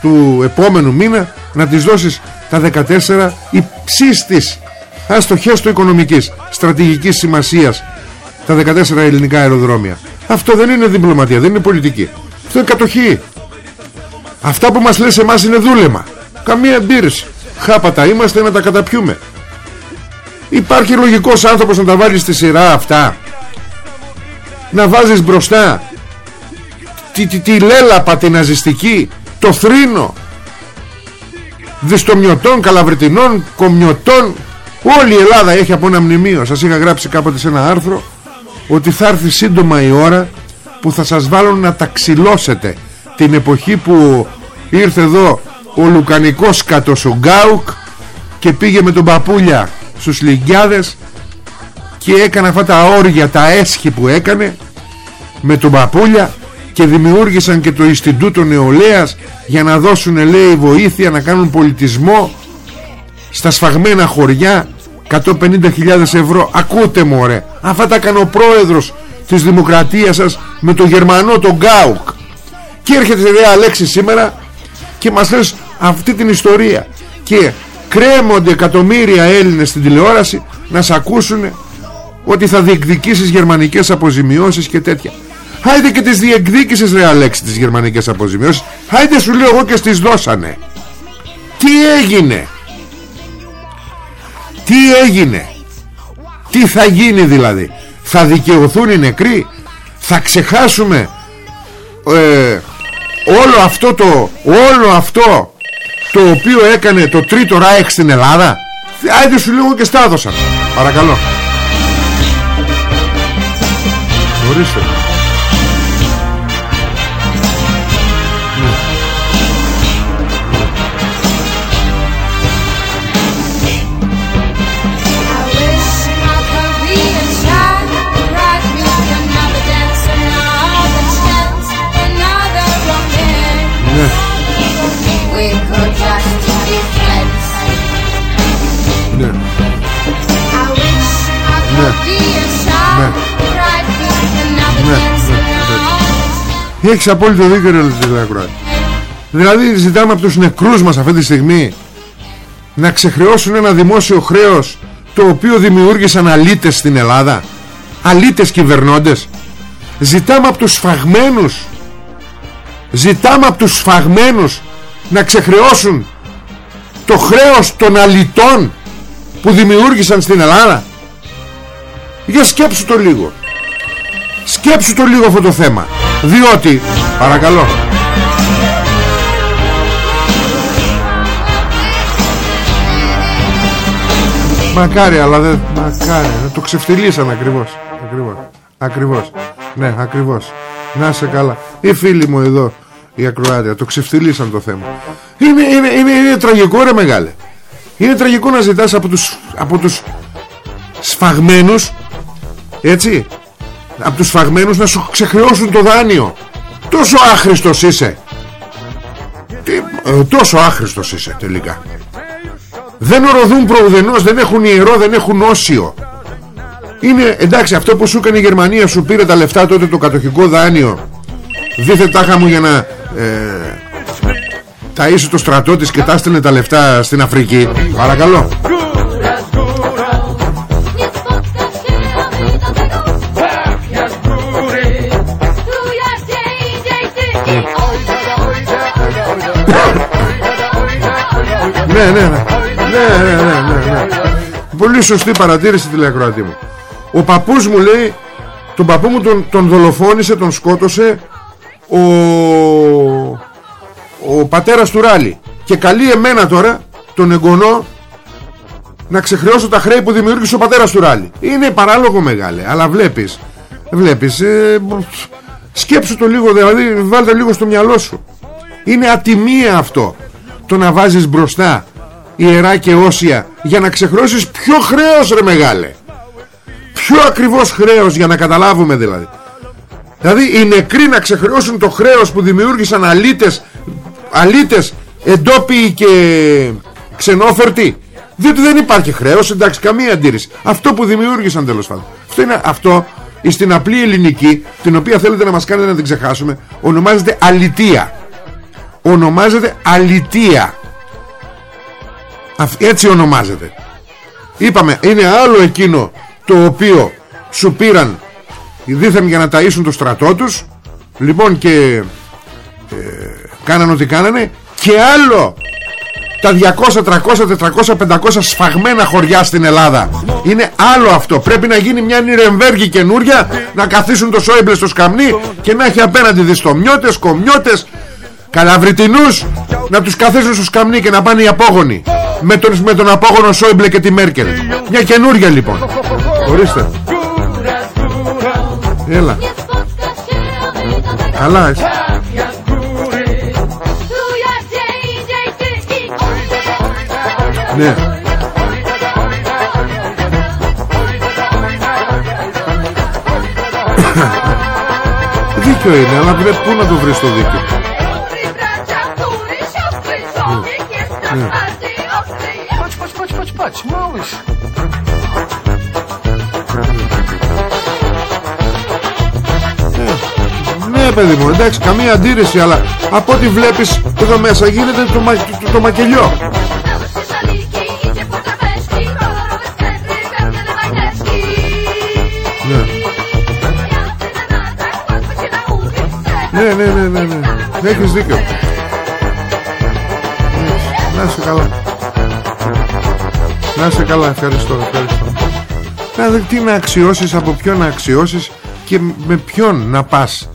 [SPEAKER 1] του επόμενου μήνα να της δώσεις τα 14 υψίστης αστοχές του οικονομικής στρατηγικής σημασίας τα 14 ελληνικά αεροδρόμια. Αυτό δεν είναι διπλωματία δεν είναι πολιτική. Αυτό είναι κατοχή. Αυτά που μας λες εμάς είναι δούλεμα. Καμία εμπείρηση Χάπατα είμαστε να τα καταπιούμε. Υπάρχει λογικός άνθρωπος να τα βάλεις στη σειρά αυτά. Να βάζεις μπροστά Τη, τη, τη λέλαπα την ναζιστική Το θρήνο. Διστομιωτών, καλαβριτινών Κομιωτών. Όλη η Ελλάδα έχει από ένα μνημείο. Σας είχα γράψει κάποτε σε ένα άρθρο Ότι θα έρθει σύντομα η ώρα Που θα σας βάλουν να τα ξυλώσετε την εποχή που ήρθε εδώ ο Λουκανικός Κατοσογκάουκ και πήγε με τον Παπούλια στους Λιγκιάδες και έκανε αυτά τα όρια, τα έσχη που έκανε με τον Παπούλια και δημιούργησαν και το Ινστιτούτο Νεολαίας για να δώσουν λέει βοήθεια να κάνουν πολιτισμό στα σφαγμένα χωριά 150.000 ευρώ. Ακούτε μωρέ αυτά τα έκανε ο πρόεδρος της δημοκρατίας σας με τον Γερμανό τον Γκάουκ. Και έρχεται η Αλέξη σήμερα και μας λες αυτή την ιστορία. Και κρέμονται εκατομμύρια Έλληνες στην τηλεόραση να σε ακούσουν ότι θα διεκδικήσεις γερμανικές αποζημιώσεις και τέτοια Χάιντε και τις διεκδίκησες ρε Αλέξη τις γερμανικές αποζημιώσεις. Χάιντε σου λέω εγώ και στις δώσανε. Τι έγινε; Τι έγινε; Τι θα γίνει δηλαδή; Θα δικαιωθούν οι νεκροί; Θα ξεχάσουμε ε, όλο αυτό το όλο αυτό το οποίο έκανε το τρίτο ράιχ στην Ελλάδα; Άιντε σου λίγο και στάδωσαν παρακαλώ. Ορίστε Έχεις απόλυτο δίκιο ρε Δηλαδή ζητάμε από τους νεκρούς μας αυτή τη στιγμή Να ξεχρεώσουν ένα δημόσιο χρέος Το οποίο δημιούργησαν αλήτες στην Ελλάδα Αλήτες κυβερνώντες. Ζητάμε από τους σφαγμένους Ζητάμε από τους σφαγμένους Να ξεχρεώσουν Το χρέος των αλητών Που δημιούργησαν στην Ελλάδα. Για σκέψου το λίγο. Σκέψου το λίγο αυτό το θέμα διότι παρακαλώ. Μακάρι αλλά δεν Μακάρι. Το ξεφτυλίσαν ακριβώς. Ακριβώς. Ακριβώς. Ναι ακριβώς. Να σε καλά. Οι φίλοι μου εδώ Η ακροάτια Το ξεφτυλίσαν το θέμα. Είναι, είναι, είναι, είναι τραγικό ρε μεγάλε. Είναι τραγικό να ζητάς από τους, από τους Σφαγμένους Έτσι Από τους σφαγμένους να σου ξεχρεώσουν το δάνειο. Τόσο άχρηστος είσαι. Τι, ε, Τόσο άχρηστος είσαι τελικά. Δεν οροδούν προουδενός Δεν έχουν ιερό δεν έχουν όσιο. Είναι εντάξει αυτό που σου έκανε η Γερμανία Σου πήρε τα λεφτά τότε το κατοχικό δάνειο. Δίθε τάχα μου για να ε, Ταΐσει το στρατό της Και τα έστελνε τα λεφτά στην Αφρική. Παρακαλώ Ναι, ναι, ναι. Ναι, ναι, ναι, ναι, ναι. Πολύ σωστή παρατήρηση τηλεακροατή μου. Ο παππούς μου λέει Τον παππού μου τον, τον δολοφόνησε Τον σκότωσε Ο Ο πατέρας του Ράλι Και καλεί εμένα τώρα Τον εγγονό Να ξεχρεώσω τα χρέη που δημιούργησε ο πατέρας του Ράλι Είναι παράλογο μεγάλε Αλλά βλέπεις Βλέπεις ε, Σκέψου το λίγο δηλαδή Βάλτε λίγο στο μυαλό σου. Είναι ατιμία αυτό Το να βάζεις μπροστά Ιερά και όσια Για να ξεχρώσεις ποιο χρέος ρε μεγάλε. Ποιο ακριβώς χρέος για να καταλάβουμε δηλαδή. Δηλαδή οι νεκροί να ξεχρεώσουν το χρέος που δημιούργησαν αλίτες Αλίτες εντόπιοι και ξενόφερτοι Διότι δεν υπάρχει χρέος εντάξει καμία αντίρρηση. Αυτό που δημιούργησαν τέλος πάντων. Αυτό είναι αυτό στην απλή ελληνική Την οποία θέλετε να μας κάνετε να την ξεχάσουμε Ονομάζεται αλητία Ονομάζεται αλητία Έτσι ονομάζεται. Είπαμε είναι άλλο εκείνο το οποίο σου πήραν δίθεν για να ταΐσουν το στρατό τους. Λοιπόν και ε, κάνανε ό,τι κάνανε. Και άλλο τα 200, 300, 400, 500 σφαγμένα χωριά στην Ελλάδα. Είναι άλλο αυτό. Πρέπει να γίνει μια Νιρεμβέργη καινούρια να καθίσουν το Σόιμπλε στο σκαμνί και να έχει απέναντι διστομιώτες, κομιώτες καλαβριτινούς να τους καθίσουν στο σκαμνί και να πάνε οι απόγονοι. Με τον, με τον απόγονο Σόιμπλε και τη Μέρκελ. Μια καινούρια λοιπόν. Ορίστε. Έλα. Καλά εσύ Ναι. Δίκιο είναι αλλά πρέπει πού να το βρεις το δίκιο. Ναι.
[SPEAKER 2] Patrz, patrz, małyż.
[SPEAKER 1] Ναι παιδί μου εντάξει καμία αντίρρηση Αλλά από ό,τι βλέπεις εδώ μέσα γίνεται το, μα, το, το μακελιό Ναι ναι ναι ναι ναι. Έχεις δίκιο. Να είσαι καλά. Να είσαι καλά ευχαριστώ Ευχαριστώ. Δηλαδή τι να αξιώσεις Από ποιον να αξιώσεις Και με ποιον να πας.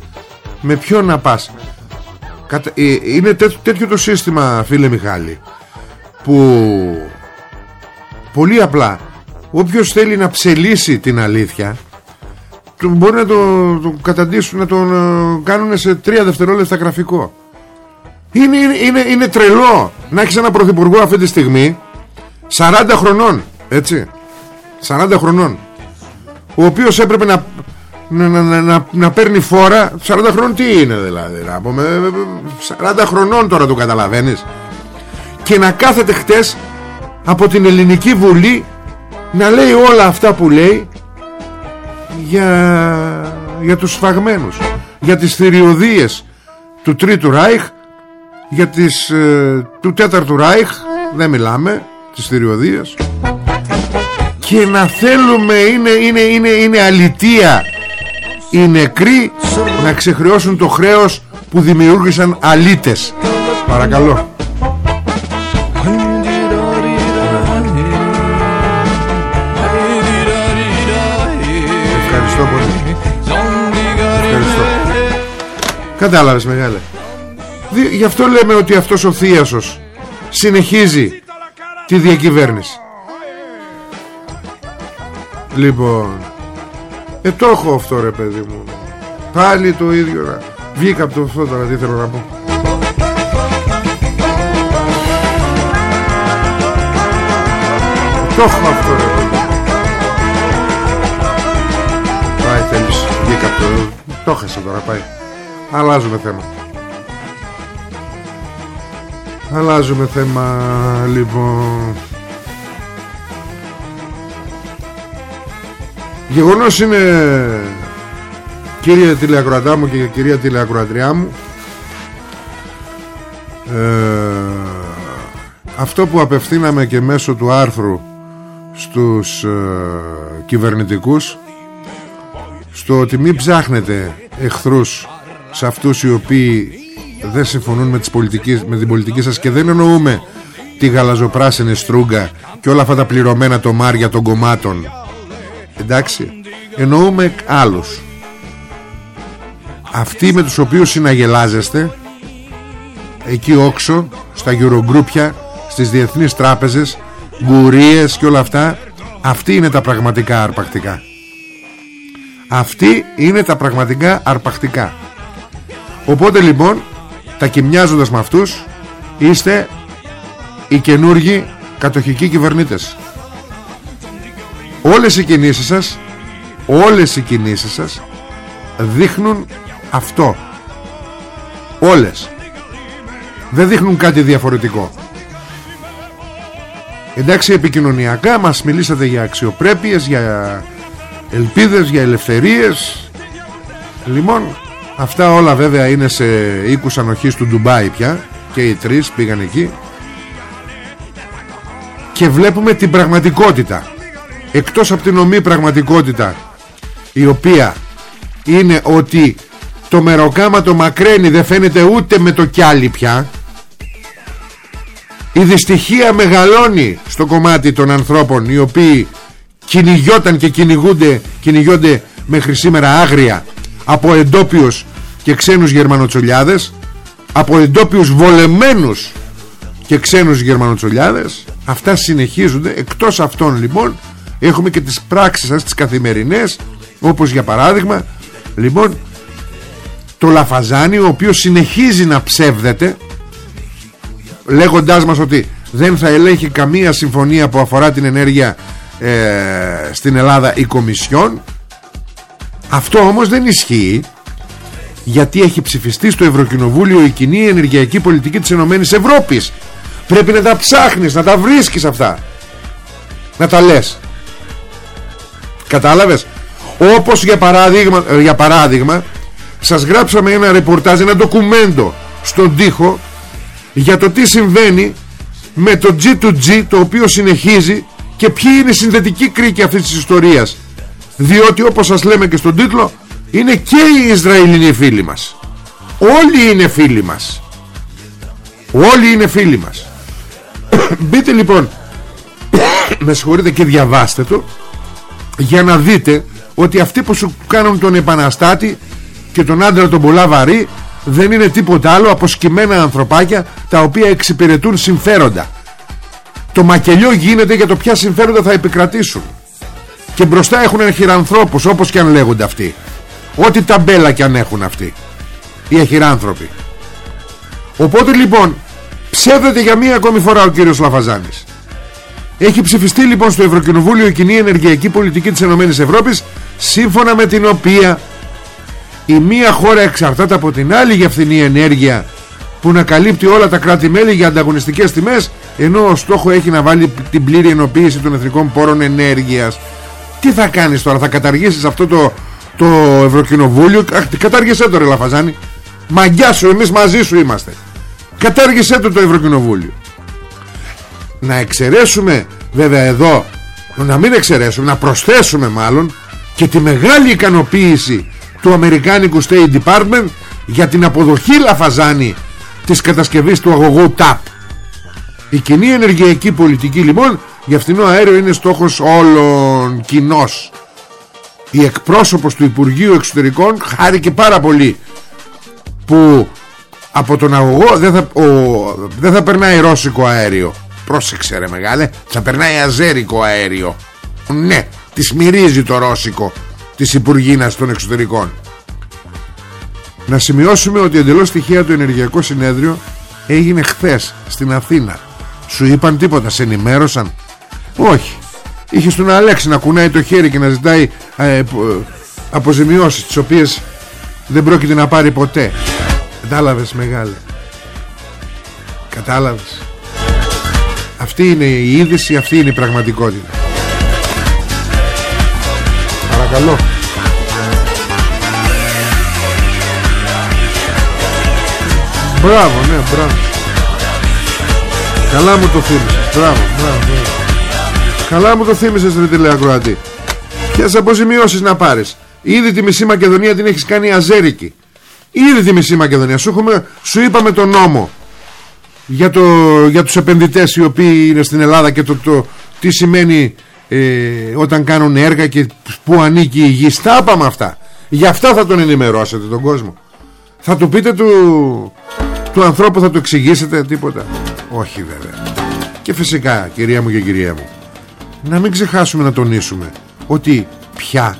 [SPEAKER 1] Με ποιον να πας. Ε, Είναι τέτοιο το σύστημα Φίλε Μιχάλη Που Πολύ απλά Όποιος θέλει να ψελίσει την αλήθεια μπορεί να το, το καταντήσουν να τον ε, κάνουν σε τρία δευτερόλεπτα γραφικό. Είναι, είναι, είναι τρελό να έχεις ένα πρωθυπουργό αυτή τη στιγμή 40 χρονών έτσι 40 χρονών ο οποίος έπρεπε να να, να, να, να παίρνει φόρα 40 χρονών τι είναι δηλαδή να πούμε, 40 χρονών τώρα το καταλαβαίνεις. Και να κάθεται χτες από την ελληνική βουλή να λέει όλα αυτά που λέει για, για τους σφαγμένους για τις θηριωδίες του Τρίτου Ράιχ για τις ε, του Τέταρτου Ράιχ δεν μιλάμε τις θηριωδίες. Και να θέλουμε είναι, είναι, είναι, είναι αλητία οι νεκροί να ξεχρεώσουν το χρέος που δημιούργησαν αλήτες. Παρακαλώ Κατάλαβες μεγάλε. Γι' αυτό λέμε ότι αυτός ο Θίασος Συνεχίζει Τη διακυβέρνηση. Λοιπόν Ε το έχω αυτό ρε παιδί μου. Πάλι το ίδιο Βγήκα από το αυτό τώρα τι θέλω να πω. Το έχω αυτό ρε Πάει θέλεις Βγήκα από το Το έχασε τώρα πάει Αλλάζουμε θέμα. Αλλάζουμε θέμα Λοιπόν. Γεγονός είναι Κύριε τηλεακροατά μου και κυρία τηλεακροατριά μου ε, Αυτό που απευθύναμε και μέσω του άρθρου Στους ε, κυβερνητικούς Στο ότι μην ψάχνετε εχθρούς Σε αυτούς οι οποίοι δεν συμφωνούν με, τις πολιτικές, με την πολιτική σας Και δεν εννοούμε τη γαλαζοπράσινη στρούγκα Και όλα αυτά τα πληρωμένα τομάρια των κομμάτων. Εντάξει Εννοούμε άλλους. Αυτοί με τους οποίους συναγελάζεστε Εκεί όξω Στα γιουρογκρούπια Στις διεθνείς τράπεζες Γκουρίες και όλα αυτά Αυτοί είναι τα πραγματικά αρπακτικά. Αυτοί είναι τα πραγματικά αρπακτικά Οπότε λοιπόν Τα κοιμιάζοντας με αυτούς Είστε οι καινούργοι κατοχικοί κυβερνήτες. Όλες οι κινήσεις σας Όλες οι κινήσεις σας Δείχνουν αυτό. Όλες. Δεν δείχνουν κάτι διαφορετικό. Εντάξει επικοινωνιακά Μας μιλήσατε για αξιοπρέπειες Για ελπίδες Για ελευθερίες. Λοιπόν Αυτά όλα βέβαια είναι σε οίκους ανοχής του Ντουμπάι πια Και οι τρεις πήγαν εκεί. Και βλέπουμε την πραγματικότητα. Εκτός από την ομή πραγματικότητα Η οποία Είναι ότι Το μεροκάμα το μακραίνει Δεν φαίνεται ούτε με το κιάλι πια. Η δυστυχία μεγαλώνει Στο κομμάτι των ανθρώπων Οι οποίοι κυνηγιόταν και κυνηγούνται Κυνηγιόνται μέχρι σήμερα άγρια Από εντόπιους και ξένους γερμανοτσολιάδες Από εντόπιους βολεμένους και ξένους γερμανοτσολιάδες. Αυτά συνεχίζονται. Εκτός αυτών λοιπόν Έχουμε και τις πράξεις σας τις καθημερινές Όπως για παράδειγμα Λοιπόν Το Λαφαζάνι ο οποίος συνεχίζει να ψεύδεται Λέγοντάς μας ότι Δεν θα ελέγχει καμία συμφωνία Που αφορά την ενέργεια ε, Στην Ελλάδα η Κομισιόν Αυτό όμως δεν ισχύει γιατί έχει ψηφιστεί στο Ευρωκοινοβούλιο η κοινή ενεργειακή πολιτική της Ενωμένης Ευρώπης. Πρέπει να τα ψάχνεις να τα βρίσκεις αυτά. Να τα λες. Κατάλαβες; Όπως για παράδειγμα, ε, για παράδειγμα Σας γράψαμε ένα ρεπορτάζ Ένα ντοκουμέντο στον τοίχο Για το τι συμβαίνει Με το G2G Το οποίο συνεχίζει Και ποιοι είναι οι συνδετικοί κρίκοι αυτής της ιστορίας Διότι όπως σας λέμε και στον τίτλο Είναι και οι Ισραηλινοί φίλοι μας. Όλοι είναι φίλοι μας. Όλοι είναι φίλοι μας. Μπείτε λοιπόν Με συγχωρείτε και διαβάστε το για να δείτε ότι αυτοί που σου κάνουν τον επαναστάτη και τον άντρα τον πολλά βαρύ δεν είναι τίποτα άλλο από σκημμένα ανθρωπάκια τα οποία εξυπηρετούν συμφέροντα. Το μακελιό γίνεται για το ποια συμφέροντα θα επικρατήσουν και μπροστά έχουν αχυρανθρώπους όπως και αν λέγονται αυτοί. Ό,τι ταμπέλα και αν έχουν αυτοί. Οι αχυράνθρωποι. Οπότε λοιπόν ψεύδεται για μία ακόμη φορά ο κύριος Λαφαζάνης. Έχει ψηφιστεί λοιπόν στο Ευρωκοινοβούλιο η κοινή ενεργειακή πολιτική της ΕΕ σύμφωνα με την οποία η μία χώρα εξαρτάται από την άλλη για φθηνή ενέργεια που να καλύπτει όλα τα κράτη-μέλη για ανταγωνιστικές τιμές ενώ ο στόχο έχει να βάλει την πλήρη ενοποίηση των εθνικών πόρων ενέργειας. Τι θα κάνεις τώρα, θα καταργήσεις αυτό το, το Ευρωκοινοβούλιο, κατάργησέ το ρε Λαφαζάνη, μαγκιά σου, εμείς μαζί σου είμαστε. Κατάργησέ το το Ευρωκοινοβούλιο. Να εξαιρέσουμε βέβαια εδώ να μην εξαιρέσουμε, να προσθέσουμε μάλλον και τη μεγάλη ικανοποίηση του Αμερικάνικου State Department για την αποδοχή λαφαζάνη της κατασκευής του αγωγού TAP η κοινή ενεργειακή πολιτική λοιπόν για φθηνό αέριο είναι στόχος όλων κοινός. η εκπρόσωπος του Υπουργείου Εξωτερικών χάρηκε πάρα πολύ που από τον αγωγό δεν θα, δεν θα περνάει ρώσικο αέριο Πρόσεξε ρε μεγάλε Θα περνάει αζέρικο αέριο Ναι Της μυρίζει το ρώσικο Της Υπουργίνας των Εξωτερικών Να σημειώσουμε ότι εντελώς στοιχεία το Ενεργειακό Συνέδριο έγινε χθες στην Αθήνα. Σου είπαν τίποτα, σε ενημέρωσαν; Όχι. Είχε στον Αλέξη να κουνάει το χέρι και να ζητάει ε, αποζημιώσεις τις οποίες δεν πρόκειται να πάρει ποτέ. Κατάλαβες μεγάλε. Κατάλαβες. Αυτή είναι η είδηση, αυτή είναι η πραγματικότητα. Παρακαλώ. Μπράβο, ναι, μπράβο. Καλά μου το θύμισες. Μπράβο, μπράβο, μπράβο. Καλά μου το θύμισες ρε τηλεακροατή. Ποιες αποζημιώσεις να πάρεις. Ήδη τη μισή Μακεδονία την έχεις κάνει αζέρικη. Ήδη τη μισή Μακεδονία. Σου, έχουμε, σου είπαμε τον νόμο για, το, για τους επενδυτές οι οποίοι είναι στην Ελλάδα και το, το τι σημαίνει ε, όταν κάνουν έργα και που ανήκει η γη. Στα αυτά. Γι' αυτά θα τον ενημερώσετε τον κόσμο. Θα του πείτε του, του ανθρώπου θα του εξηγήσετε τίποτα. Όχι βέβαια. Και φυσικά κυρία μου και κυρία μου να μην ξεχάσουμε να τονίσουμε ότι πια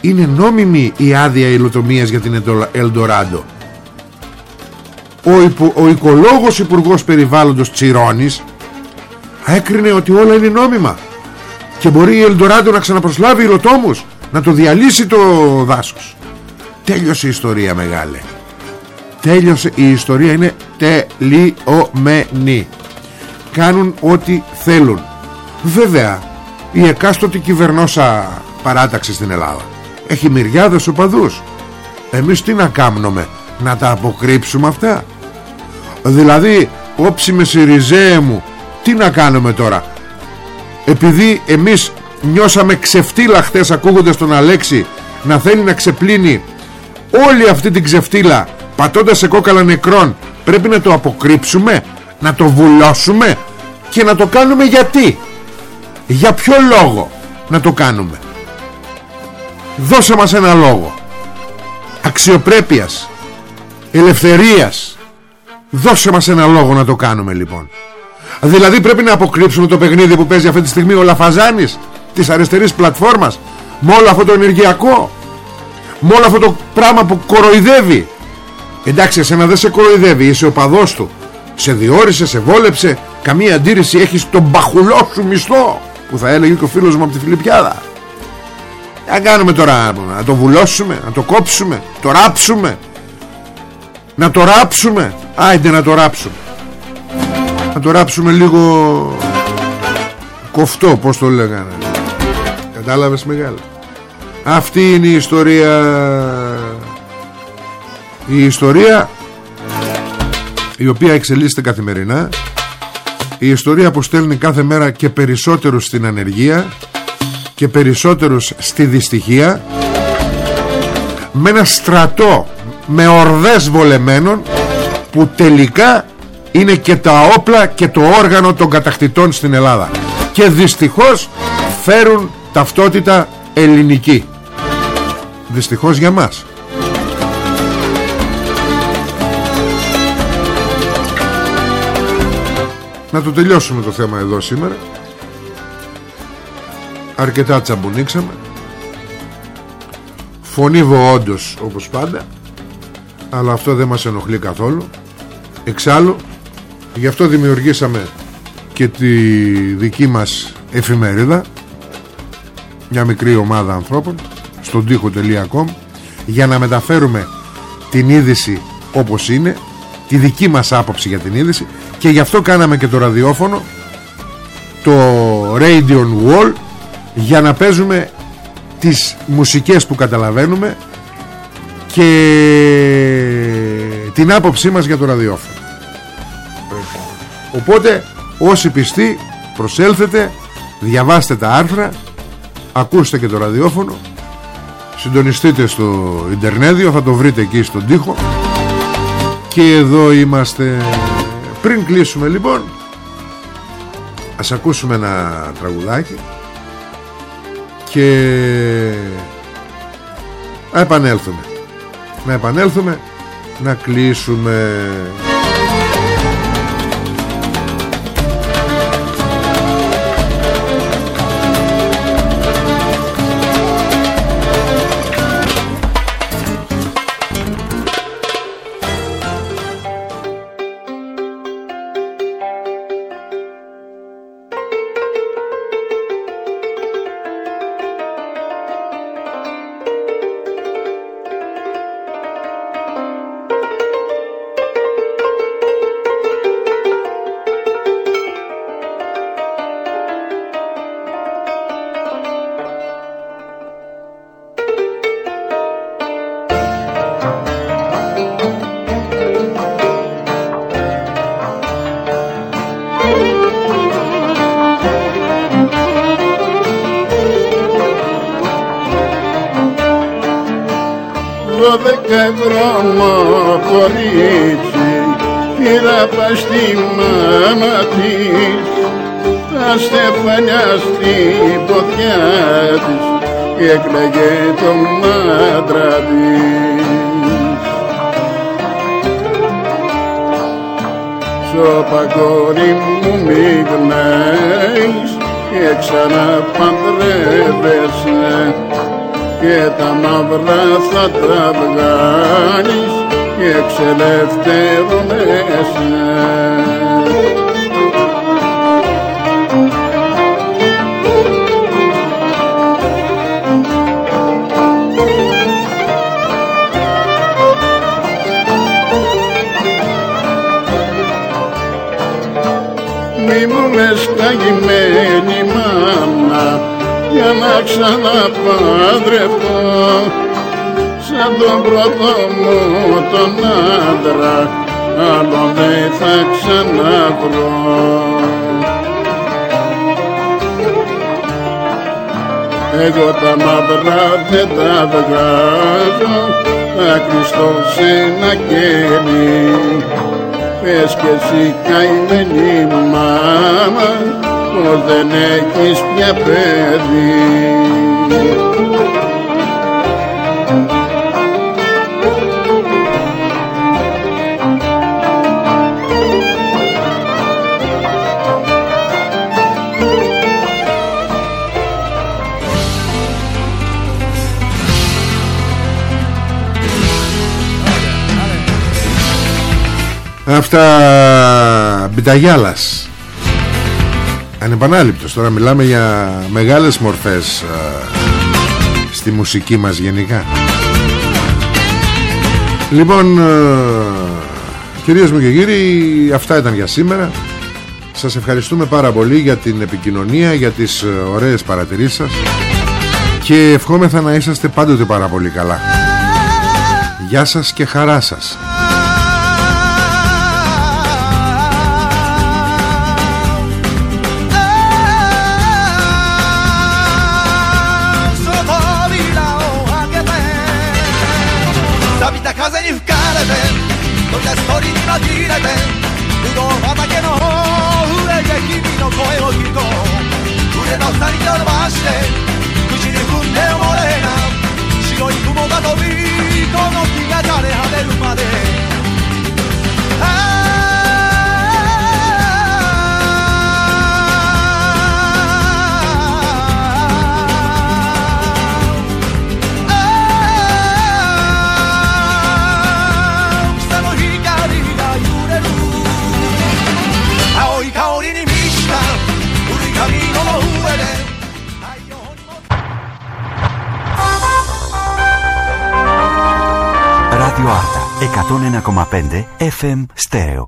[SPEAKER 1] είναι νόμιμη η άδεια υλοτομίας για την Ελντοράντο. Ο, υπο, ο οικολόγος υπουργός περιβάλλοντος Τσιρόνης έκρινε ότι όλα είναι νόμιμα και μπορεί η Ελντοράντο να ξαναπροσλάβει υλοτόμους να το διαλύσει το δάσος. Τέλειωσε η ιστορία μεγάλε. Τέλειωσε η ιστορία είναι τελειωμένη. Κάνουν ό,τι θέλουν. Βέβαια η εκάστοτε κυβερνόσα παράταξη στην Ελλάδα. Έχει μυριάδες οπαδούς. Εμείς τι να κάνουμε να τα αποκρύψουμε αυτά; Δηλαδή όψη με σιριζέ μου τι να κάνουμε τώρα; Επειδή εμείς νιώσαμε ξεφτύλα χθες ακούγοντας τον Αλέξη να θέλει να ξεπλύνει όλη αυτή την ξεφτύλα πατώντας σε κόκαλα νεκρών πρέπει να το αποκρύψουμε να το βουλώσουμε και να το κάνουμε γιατί; Για ποιο λόγο να το κάνουμε; Δώσε μας ένα λόγο. Αξιοπρέπειας Ελευθερίας. Δώσε μας ένα λόγο να το κάνουμε λοιπόν. Δηλαδή πρέπει να αποκρύψουμε το παιχνίδι που παίζει αυτή τη στιγμή ο Λαφαζάνης Της αριστερής πλατφόρμας Με όλο αυτό το ενεργειακό Με όλο αυτό το πράγμα που κοροϊδεύει. Εντάξει εσένα δεν σε κοροϊδεύει Είσαι ο παδός του. Σε διόρισε, σε βόλεψε Καμία αντίρρηση έχεις τον μπαχουλό σου μισθό Που θα έλεγε και ο φίλος μου από τη Φιλιππιάδα. Να κάνουμε τώρα Να το βουλώσουμε Να το κόψουμε Το ράψουμε. Να το ράψουμε. Άιντε να το ράψουμε. Να το ράψουμε λίγο Κοφτό πως το λέγανε. Κατάλαβες μεγάλα Αυτή είναι η ιστορία. Η ιστορία Η οποία εξελίσσεται καθημερινά Η ιστορία που στέλνει κάθε μέρα και περισσότερους στην ανεργία και περισσότερους στη δυστυχία με ένα στρατό με ορδές βολεμένων που τελικά είναι και τα όπλα και το όργανο των κατακτητών στην Ελλάδα. Και δυστυχώς φέρουν ταυτότητα ελληνική. Δυστυχώς για μας να το τελειώσουμε το θέμα εδώ σήμερα. Αρκετά τσαμπουνίξαμε. Φωνήβω όντως όπως πάντα αλλά αυτό δεν μας ενοχλεί καθόλου. Εξάλλου γι' αυτό δημιουργήσαμε και τη δική μας εφημερίδα μια μικρή ομάδα ανθρώπων στον τοίχο.com για να μεταφέρουμε την είδηση όπως είναι τη δική μας άποψη για την είδηση και γι' αυτό κάναμε και το ραδιόφωνο το Radio Wall για να παίζουμε τις μουσικές που καταλαβαίνουμε και την άποψή μας για το ραδιόφωνο. Οπότε όσοι πιστοί προσέλθετε διαβάστε τα άρθρα ακούστε και το ραδιόφωνο συντονιστείτε στο Ιντερνέδιο θα το βρείτε εκεί στον τοίχο. Και εδώ είμαστε πριν κλείσουμε λοιπόν ας ακούσουμε ένα τραγουδάκι και να επανέλθουμε. Να επανέλθουμε να κλείσουμε
[SPEAKER 2] δώδεκα δρόμο κορίτσι πήρα πας στη μάμα της τα στεφανιά στην ποδιά της και έκλαιγε τον άντρα της. Σώπα κόρη μου μη γνέεις και ξαναπαντρεύεσαι και τα μαύρα θα τα βγάλεις και ξελευθερώνεσαι. μη μου λες καγημένη μάνα για να ξαναπαντρευτώ σαν τον πρώτο μου τον άντρα άλλο δεν θα ξαναβρω. Εγώ τα μαύρα δεν τα βγάζω, θα κρυστώ σε ένα κέλι πες και εσύ καημένη μάμα πως δεν έχεις πια παιδί.
[SPEAKER 3] Αυτά Μπιταγιάλας Ανεπανάληπτος. Τώρα μιλάμε για μεγάλες μορφές Στη μουσική μας γενικά. Λοιπόν Κυρίες μου και κύριοι Αυτά ήταν για σήμερα. Σας ευχαριστούμε πάρα πολύ για την επικοινωνία Για τις ωραίες παρατηρήσεις σας. Και ευχόμεθα να είσαστε πάντοτε πάρα πολύ καλά. Γεια σας και χαρά σας
[SPEAKER 4] FM Stereo.